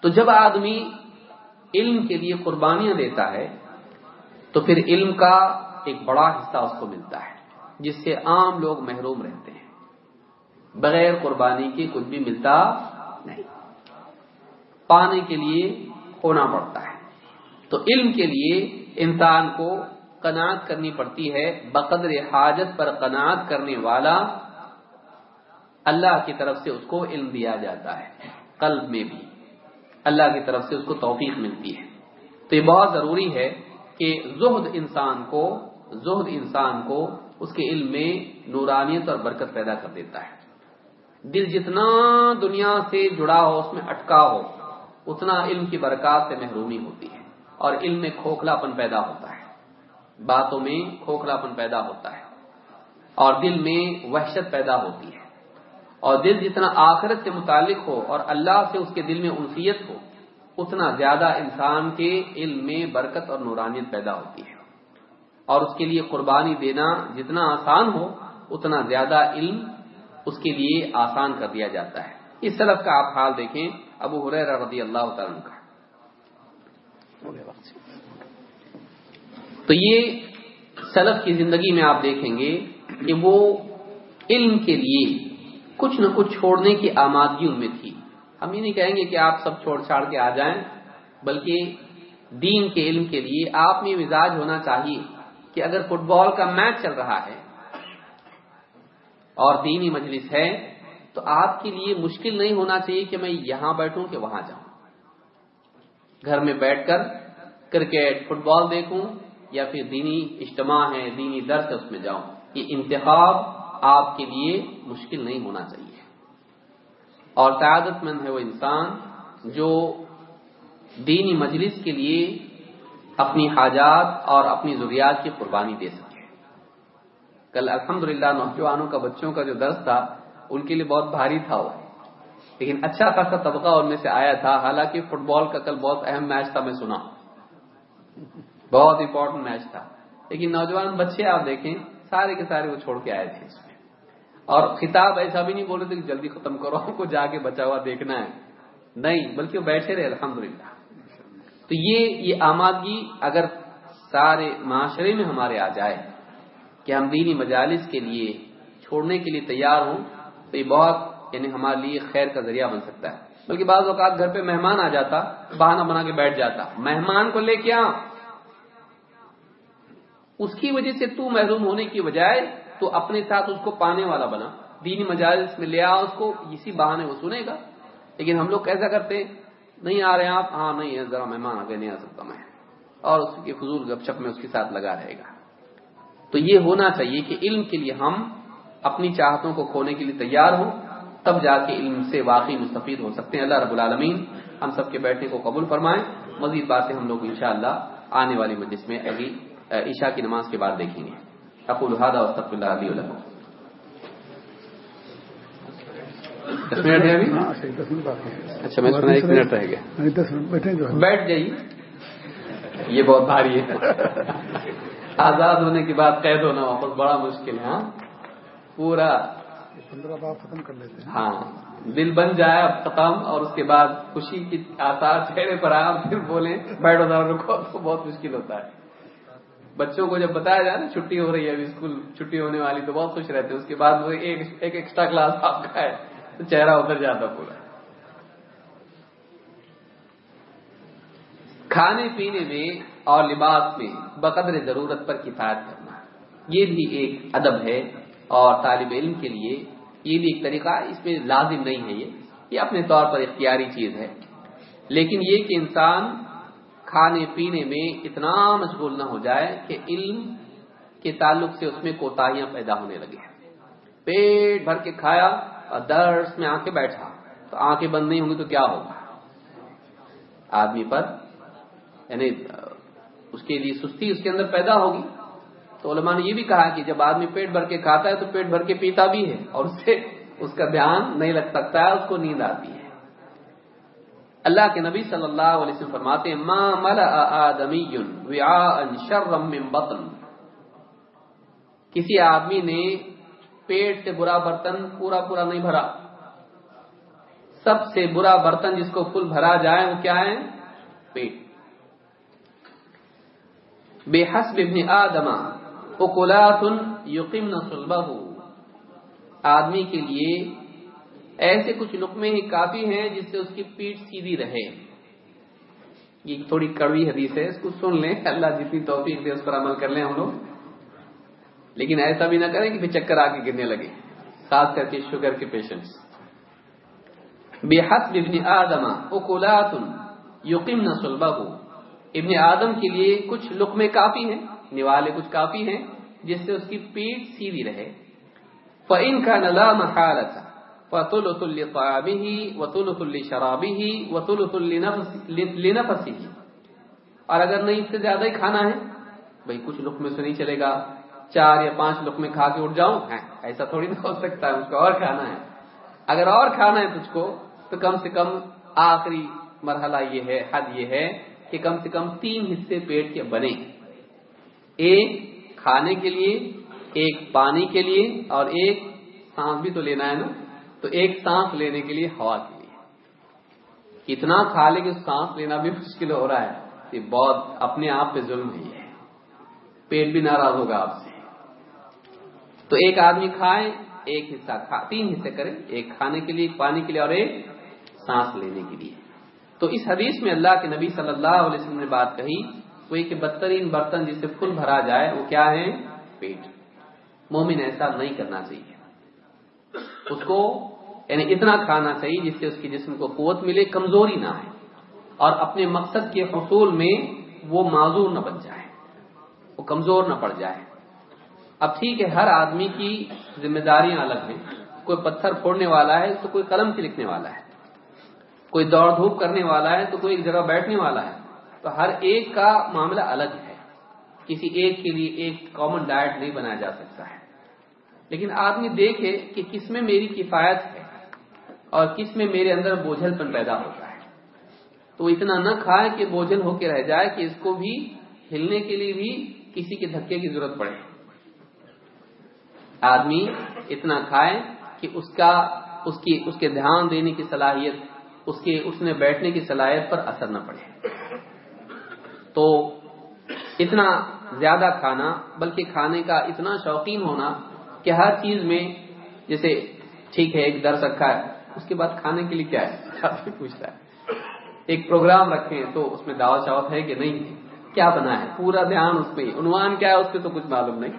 تو جب آدمی علم کے لیے قربانیاں دیتا ہے تو پھر علم کا ایک بڑا حصہ اس کو ملتا ہے، جس سے عام لوگ محروم رہتے ہیں۔ بغیر قربانی کے کچھ بھی ملتا نہیں۔ پانے کے لیے ہونا پڑتا ہے۔ تو علم کے لیے انسان کو قناعت کرنی پڑتی ہے، بقدر حاجت پر قناعت کرنے والا اللہ کی طرف سے اس کو علم دیا جاتا ہے، قلب میں بھی۔ اللہ کی طرف سے اس کو توفیق ملتی ہے۔ تو یہ بہت ضروری ہے کہ زہد انسان کو، زہد انسان کو اس کے علم میں نورانیت اور برکت پیدا کر دیتا ہے۔ دل جتنا دنیا سے جڑا ہو، اس میں اٹکا ہو، اتنا علم کی برکات سے محرومی ہوتی ہے اور علم میں کھوکھلاپن پیدا ہوتا ہے۔ باتوں میں کھوکھلاپن پیدا ہوتا ہے اور دل میں وحشت پیدا ہوتی ہے۔ اور دل جتنا آخرت سے متعلق ہو اور اللہ سے اس کے دل میں انسیت ہو اتنا زیادہ انسان کے علم میں برکت اور نورانیت پیدا ہوتی ہے۔ اور اس کے لیے قربانی دینا جتنا آسان ہو، اتنا زیادہ علم اس کے لیے آسان کر دیا جاتا ہے۔ اس طرف کا آپ حال دیکھیں، ابو حریر رضی اللہ تعالیٰ کا۔ تو یہ سلف کی زندگی میں آپ دیکھیں گے کہ وہ علم کے لیے کچھ نہ کچھ چھوڑنے کی آمادگی ان میں تھی۔ ہم یہ نہیں کہیں گے کہ آپ سب چھوڑ چھاڑ کے آ جائیں، بلکہ دین کے علم کے لیے آپ میں مزاج ہونا چاہیے کہ اگر فٹ بال کا میچ چل رہا ہے اور دینی مجلس ہے، تو آپ کے لیے مشکل نہیں ہونا چاہیے کہ میں یہاں بیٹھوں کہ وہاں جاؤں۔ گھر میں بیٹھ کر کرکٹ، فٹ بال دیکھوں یا پھر دینی اجتماع ہے، دینی درس ہے، اس میں جاؤں۔ یہ انتخاب آپ کے لیے مشکل نہیں ہونا چاہیے۔ اور سعادت مند ہے وہ انسان جو دینی مجلس کے لیے اپنی حاجات اور اپنی ضروریات کی قربانی دے سکے۔ کل الحمدللہ نوجوانوں کا بچوں کا جو درس تھا، ان کے لیے بہت بھاری تھا وہ۔ لیکن اچھا خاصا طبقہ ان میں سے آیا تھا، حالانکہ فٹ بال کا کل بہت اہم میچ تھا، میں سنا۔ بہت امپورٹنٹ میچ تھا۔ لیکن نوجوان بچے آپ دیکھیں، سارے کے سارے وہ چھوڑ کے آئے تھے۔ اس میں اور خطاب ایسا بھی نہیں بول رہے تھے کہ جلدی ختم کرو، ہم کو جا کے بچا ہوا دیکھنا ہے۔ نہیں، بلکہ وہ بیٹھے رہے، الحمدللہ۔ تو یہ یہ آمادگی اگر سارے معاشرے میں ہمارے آ جائے کہ ہم دینی مجالس کے لیے چھوڑنے کے لیے تیار ہوں، تو یہ بہت یعنی ہمارے لیے خیر کا ذریعہ بن سکتا ہے۔ بلکہ بعض اوقات گھر پہ مہمان آ جاتا، بہانہ بنا کے بیٹھ جاتا، مہمان کو لے کے آ اس کی وجہ سے تو محروم ہونے کی بجائے تو اپنے ساتھ اس کو پانے والا بنا۔ دینی مجالس میں لے آ اس کو اسی بہانے وہ سنے گا۔ لیکن ہم لوگ کیسا کرتے ہیں؟ نہیں آ رہے ہیں آپ؟ ہاں نہیں ذرا مہمان آگے نہیں آ سکتا میں۔ اور اس کی فضول گپ شپ میں اس کے ساتھ لگا رہے گا۔ تو یہ ہونا چاہیے کہ علم کے لیے ہم اپنی چاہتوں کو کھونے کے لیے تیار ہوں، تب جا کے علم سے واقعی مستفید ہو سکتے ہیں۔ اللہ رب العالمین ہم سب کے بیٹھنے کو قبول فرمائیں مزید باتیں ہم لوگ انشاءاللہ آنے والی مجلس میں، ابھی عشاء کی نماز کے بعد دیکھیں گے۔ اقول هذا واستغفر الله لي ولكم. دس منٹ ہے ابھی اچھا میں سنا ایک منٹ رہ گیا بیٹھ جائیے یہ بہت بھاری ہے. آزاد ہونے کے بعد قید ہونا واپس بڑا مشکل ہے ہاں؟ پورا. پندرہ بار ختم کر لیتے ہیں. ہاں دل بن جائے اب ختم اور اس کے بعد خوشی کی آثار چہرے پر آیا پھر بولیں بیٹھو رکو تو بہت مشکل ہوتا ہے۔ بچوں کو جب بتایا جائے نا چھٹی ہو رہی ہے ابھی اسکول چھٹی ہونے والی تو بہت خوش رہتے ہیں۔ اس کے بعد وہ ایک ایک ایکسٹرا کلاس آپ کا ہے۔ تو چہرہ اتر جاتا پورا۔ کھانے پینے میں اور لباس میں بقدر ضرورت پر کفایت کرنا۔ یہ بھی ایک ادب ہے اور طالب علم کے لیے یہ بھی ایک طریقہ ہے۔ اس میں لازم نہیں ہے یہ۔ یہ اپنے طور پر اختیاری چیز ہے۔ لیکن یہ کہ انسان کھانے پینے میں اتنا مشغول نہ ہو جائے کہ علم کے تعلق سے اس میں کوتاہیاں پیدا ہونے لگے۔ پیٹ بھر کے کھایا اور درس میں آ کے بیٹھا تو آنکھیں بند نہیں ہوں گی تو کیا ہوگا؟ آدمی پر یعنی اس کے لیے سستی اس کے اندر پیدا ہوگی۔ تو علماء نے یہ بھی کہا کہ جب آدمی پیٹ بھر کے کھاتا ہے تو پیٹ بھر کے پیتا بھی ہے اور اس سے اس کا دھیان نہیں لگ سکتا ہے اس کو نیند آتی ہے۔ اللہ کے نبی صلی اللہ علیہ وسلم فرماتے ہیں، ما ملأ آدمی وعاء شرا من بطن. کسی آدمی نے پیٹ سے برا برتن پورا پورا نہیں بھرا۔ سب سے برا برتن جس کو فل بھرا جائے وہ کیا ہے؟ پیٹ۔ بے حسب ابن آدم، اکلات یقمن صلبہ۔ آدمی کے لیے ایسے کچھ لقمے ہی کافی ہیں جس سے اس کی پیٹ سیدھی رہے۔ یہ تھوڑی کڑوی حدیث ہے، اس کو سن لیں۔ اللہ جتنی توفیق دے، اس پر عمل کر لیں ہم لوگ۔ لیکن ایسا بھی نہ کریں کہ پھر چکر آ کے گرنے لگے۔ خاص کر کے شوگر کے پیشنٹس۔ بے ابن آدم اکلات یقمن صلبہ۔ ابن آدم کے لیے کچھ لقمے کافی ہیں، نوالے کچھ کافی ہیں، جس سے اس کی پیٹ سیدھی رہے۔ فَإِن كَانَ لَا مَحَالَةَ فَطُلُثُ لِطَعَامِهِ وَطُلُثُ لِشَرَابِهِ وَطُلُثُ لِنَفَسِهِ۔ اور اگر نہیں، اس سے زیادہ ہی کھانا ہے۔ بھئی کچھ لقمے سے نہیں چلے گا۔ چار یا پانچ لقمے کھا کے اٹھ جاؤں۔ ہاں، ایسا تھوڑی نہ ہو سکتا ہے اس کو اور کھانا ہے۔ اگر اور کھانا ہے تجھ کو، تو کم سے کم آخری مرحلہ یہ ہے، حد یہ ہے کہ کم سے کم تین حصے پیٹ کے بنے۔ ایک، کھانے کے لیے، ایک پانی کے لیے، اور ایک سانس بھی تو لینا ہے نا۔ تو ایک سانس لینے کے لیے ہوا کے لیے۔ اتنا کھا لے کہ سانس لینا بھی مشکل ہو رہا ہے یہ بہت اپنے آپ پہ ظلم نہیں ہے۔ پیٹ بھی ناراض ہوگا آپ سے۔ تو ایک آدمی کھائے، ایک حصہ کھا، تین حصے کرے، ایک کھانے کے لیے، ایک پانی کے لیے اور ایک سانس لینے کے لیے۔ تو اس حدیث میں اللہ کے نبی صلی اللہ علیہ وسلم نے بات کہی وہ ایک بدترین برتن جس سے پھل بھرا جائے، وہ کیا ہے؟ پیٹ۔ مومن ایسا نہیں کرنا چاہیے۔ اس کو یعنی اتنا کھانا چاہیے جس سے اس کے جسم کو قوت ملے، کمزوری نہ آئے۔ اور اپنے مقصد کے حصول میں وہ معذور نہ بن جائے، وہ کمزور نہ پڑ جائے۔ اب ٹھیک ہے، ہر آدمی کی ذمہ داریاں الگ ہیں۔ کوئی پتھر پھوڑنے والا ہے تو کوئی قلم سے لکھنے والا ہے۔ کوئی دوڑ دھوپ کرنے والا ہے تو کوئی ایک جگہ بیٹھنے والا ہے۔ تو ہر ایک کا معاملہ الگ ہے۔ کسی ایک کے لیے ایک کامن ڈائٹ نہیں بنایا جا سکتا ہے۔ لیکن آدمی دیکھے کہ کس میں میری کفایت ہے اور کس میں میرے اندر بوجھل پن پیدا ہوتا ہے۔ تو اتنا نہ کھائے کہ بوجھل ہو کے رہ جائے کہ اس کو بھی ہلنے کے لیے بھی کسی کے دھکے کی ضرورت پڑے۔ آدمی اتنا کھائے کہ اس کا، اس کی، اس کے دھیان دینے کی صلاحیت، اس کے، اس نے بیٹھنے کی صلاحیت پر اثر نہ پڑے۔ تو اتنا زیادہ کھانا، بلکہ کھانے کا اتنا شوقین ہونا کہ ہر چیز میں جیسے ٹھیک ہے، ایک درس رکھا ہے، اس کے بعد کھانے کے لیے کیا ہے؟ [laughs] پوچھتا ہے۔ ایک پروگرام رکھے تو اس میں دعوت شاوت ہے کہ نہیں کیا بنا ہے؟ پورا دھیان اس پہ عنوان کیا ہے؟ اس پہ تو کچھ معلوم نہیں۔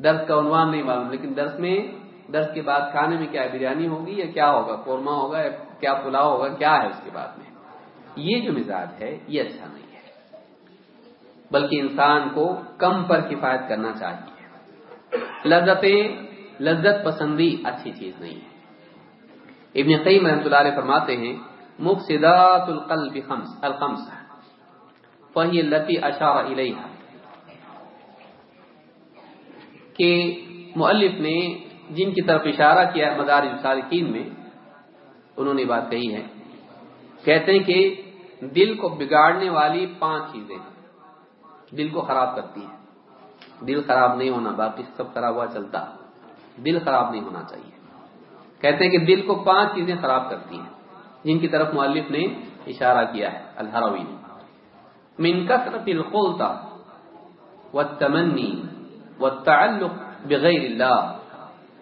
درس کا عنوان نہیں معلوم، لیکن درس میں، درس کے بعد کھانے میں کیا بریانی ہوگی یا کیا ہوگا؟ قورمہ ہوگا یا کیا پلاؤ ہوگا؟ کیا ہے اس کے بعد میں؟ یہ جو مزاج ہے، یہ اچھا نہیں ہے۔ بلکہ انسان کو کم پر کفایت کرنا چاہیے۔ لذتیں، لذت پسندی اچھی چیز نہیں۔ ہے ابن قیم رحمۃ اللہ علیہ فرماتے ہیں، مفسدات القلب خمس، الخمس۔ فہی لتی اشار الیہا۔ کہ مؤلف نے جن کی طرف اشارہ کیا ہے مدار سالکین میں، انہوں نے بات کہی ہے۔ کہتے ہیں کہ دل کو بگاڑنے والی پانچ چیزیں دل کو خراب کرتی ہیں۔ دل خراب نہیں ہونا، باقی سب خراب ہوا چلتا۔ دل خراب نہیں ہونا چاہیے۔ کہتے ہیں کہ دل کو پانچ چیزیں خراب کرتی ہیں، جن کی طرف مؤلف نے اشارہ کیا ہے، الحروی۔ نے من کثرت الخلطہ والتمنی والتعلق بغیر اللہ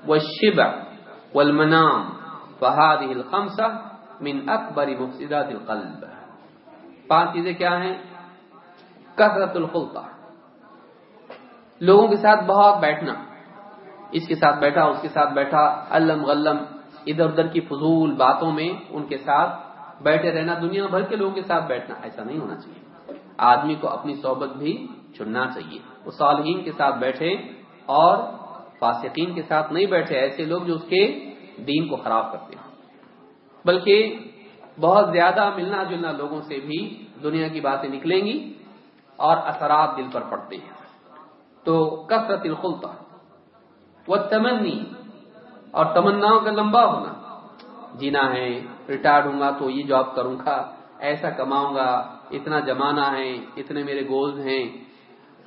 والشبع والمنام۔ فهذه الخمسة من اکبر مفسدات القلب۔ پانچ چیزیں کیا ہیں؟ کثرت الخلطہ۔ لوگوں کے ساتھ بہت بیٹھنا، اس کے ساتھ بیٹھا، اس کے ساتھ بیٹھا، علم غلم، ادھر ادھر کی فضول باتوں میں ان کے ساتھ بیٹھے رہنا، دنیا بھر کے لوگوں کے ساتھ بیٹھنا، ایسا نہیں ہونا چاہیے۔ آدمی کو اپنی صحبت بھی چننا چاہیے۔ وہ صالحین کے ساتھ بیٹھے اور فاسقین کے ساتھ نہیں بیٹھے، ایسے لوگ جو اس کے دین کو خراب کرتے ہیں۔ بلکہ بہت زیادہ ملنا جلنا لوگوں سے بھی دنیا کی باتیں نکلیں گی اور اثرات دل پر پڑتے ہیں۔ تو کثرت الخلطہ وہ تمنی اور تمناؤں کا لمبا ہونا۔ جینا ہے ریٹائرڈ ہوں گا تو یہ جاب کروں گا، ایسا کماؤں گا، اتنا جمانا ہے، اتنے میرے گولز ہیں۔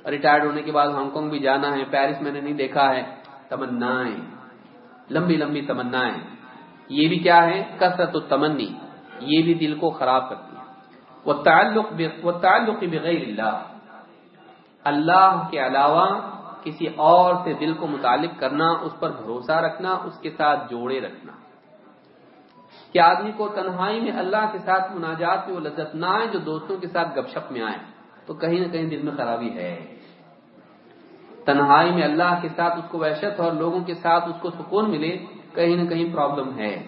ریٹائرڈ ہونے کے بعد ہانگ کانگ بھی جانا ہے، پیرس میں نے نہیں دیکھا ہے۔ تمنا لمبی لمبی تمنا یہ بھی کیا ہے؟ کثرت تمنی یہ بھی دل کو خراب کرتی ہے۔ وہ تعلق وہ تعلق بغیر اللہ۔ اللہ کے علاوہ کسی اور سے دل کو متعلق کرنا، اس پر بھروسہ رکھنا، اس کے ساتھ جوڑے رکھنا۔ کہ آدمی کو تنہائی میں اللہ کے ساتھ مناجات میں وہ لذت نہ آئے جو دوستوں کے ساتھ گپ شپ میں آئے، تو کہیں نہ کہیں دل میں خرابی ہے۔ تنہائی میں اللہ کے ساتھ اس کو وحشت اور لوگوں کے ساتھ اس کو سکون ملے، کہیں نہ کہیں پرابلم ہے۔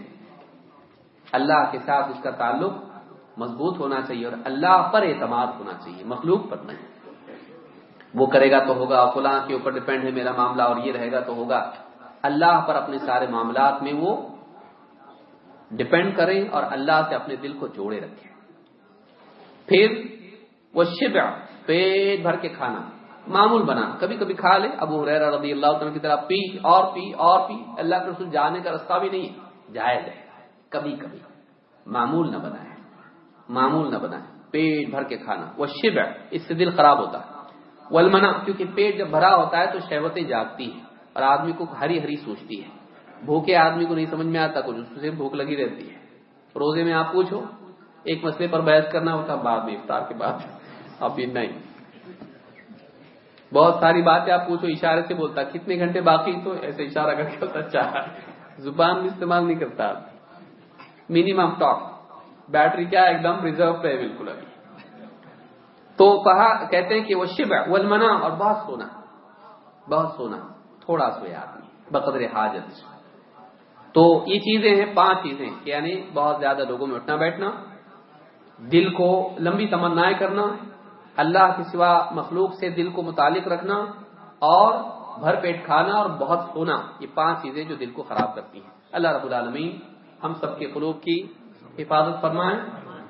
اللہ کے ساتھ اس کا تعلق مضبوط ہونا چاہیے اور اللہ پر اعتماد ہونا چاہیے، مخلوق پر نہیں۔ وہ کرے گا تو ہوگا، فلاں کے اوپر ڈپینڈ ہے میرا معاملہ اور یہ رہے گا تو ہوگا۔ اللہ پر اپنے سارے معاملات میں وہ ڈپینڈ کریں اور اللہ سے اپنے دل کو جوڑے رکھیں۔ پھر وہ شبع، پیٹ بھر کے کھانا، معمول بنا۔ کبھی کبھی کھا لے، ابو رضی اللہ عنہ کی طرح پی، اور پی اور پی۔ اللہ کے رسول جانے کا رستہ بھی نہیں جائز ہے۔ کبھی کبھی معمول نہ بنائے معمول نہ بنائے پیٹ بھر کے کھانا۔ وہ شب اس سے دل خراب ہوتا ہے۔ ولمنا کیونکہ پیٹ جب بھرا ہوتا ہے تو شہوتیں جاگتی ہیں اور آدمی کو ہری ہری سوچتی ہے بھوکے آدمی کو نہیں سمجھ میں آتا، کچھ اس سے بھوک لگی رہتی ہے۔ روزے میں آپ پوچھو، ایک مسئلے پر بحث کرنا ہوتا، بعد میں افطار کے بعد۔ ابھی نہیں۔ بہت ساری باتیں آپ پوچھو، اشارے سے بولتا، کتنے گھنٹے باقی؟ تو ایسے اشارہ کر کے ہوتا اچھا زبان بھی استعمال نہیں کرتا۔ منیمم ٹاک بیٹری کیا ایک دم ریزرو پہ ہے بالکل ابھی۔ تو کہا کہتے ہیں کہ وہ شب والمنا اور بہت سونا بہت سونا تھوڑا سویا آدمی بقدر حاجت۔ تو یہ چیزیں ہیں، پانچ چیزیں۔ یعنی بہت زیادہ لوگوں میں اٹھنا بیٹھنا، دل کو لمبی تمنائیں کرنا، اللہ کے سوا مخلوق سے دل کو متعلق رکھنا، اور بھر پیٹ کھانا اور بہت سونا۔ یہ پانچ چیزیں جو دل کو خراب کرتی ہیں۔ اللہ رب العالمین ہم سب کے قلوب کی حفاظت فرمائیں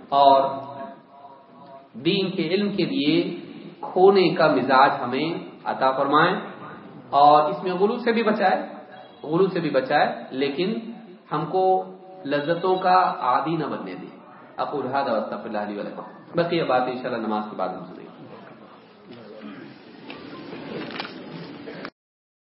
اور دین کے علم کے لیے کھونے کا مزاج ہمیں عطا فرمائیں اور اس میں غلو سے بھی بچائے، غلو سے بھی بچائے، لیکن ہم کو لذتوں کا عادی نہ بننے دیں۔ اقول هذا واستغفر الله لي ولكم۔ بقي ان شاء نماز کے بعد ہم سنیں۔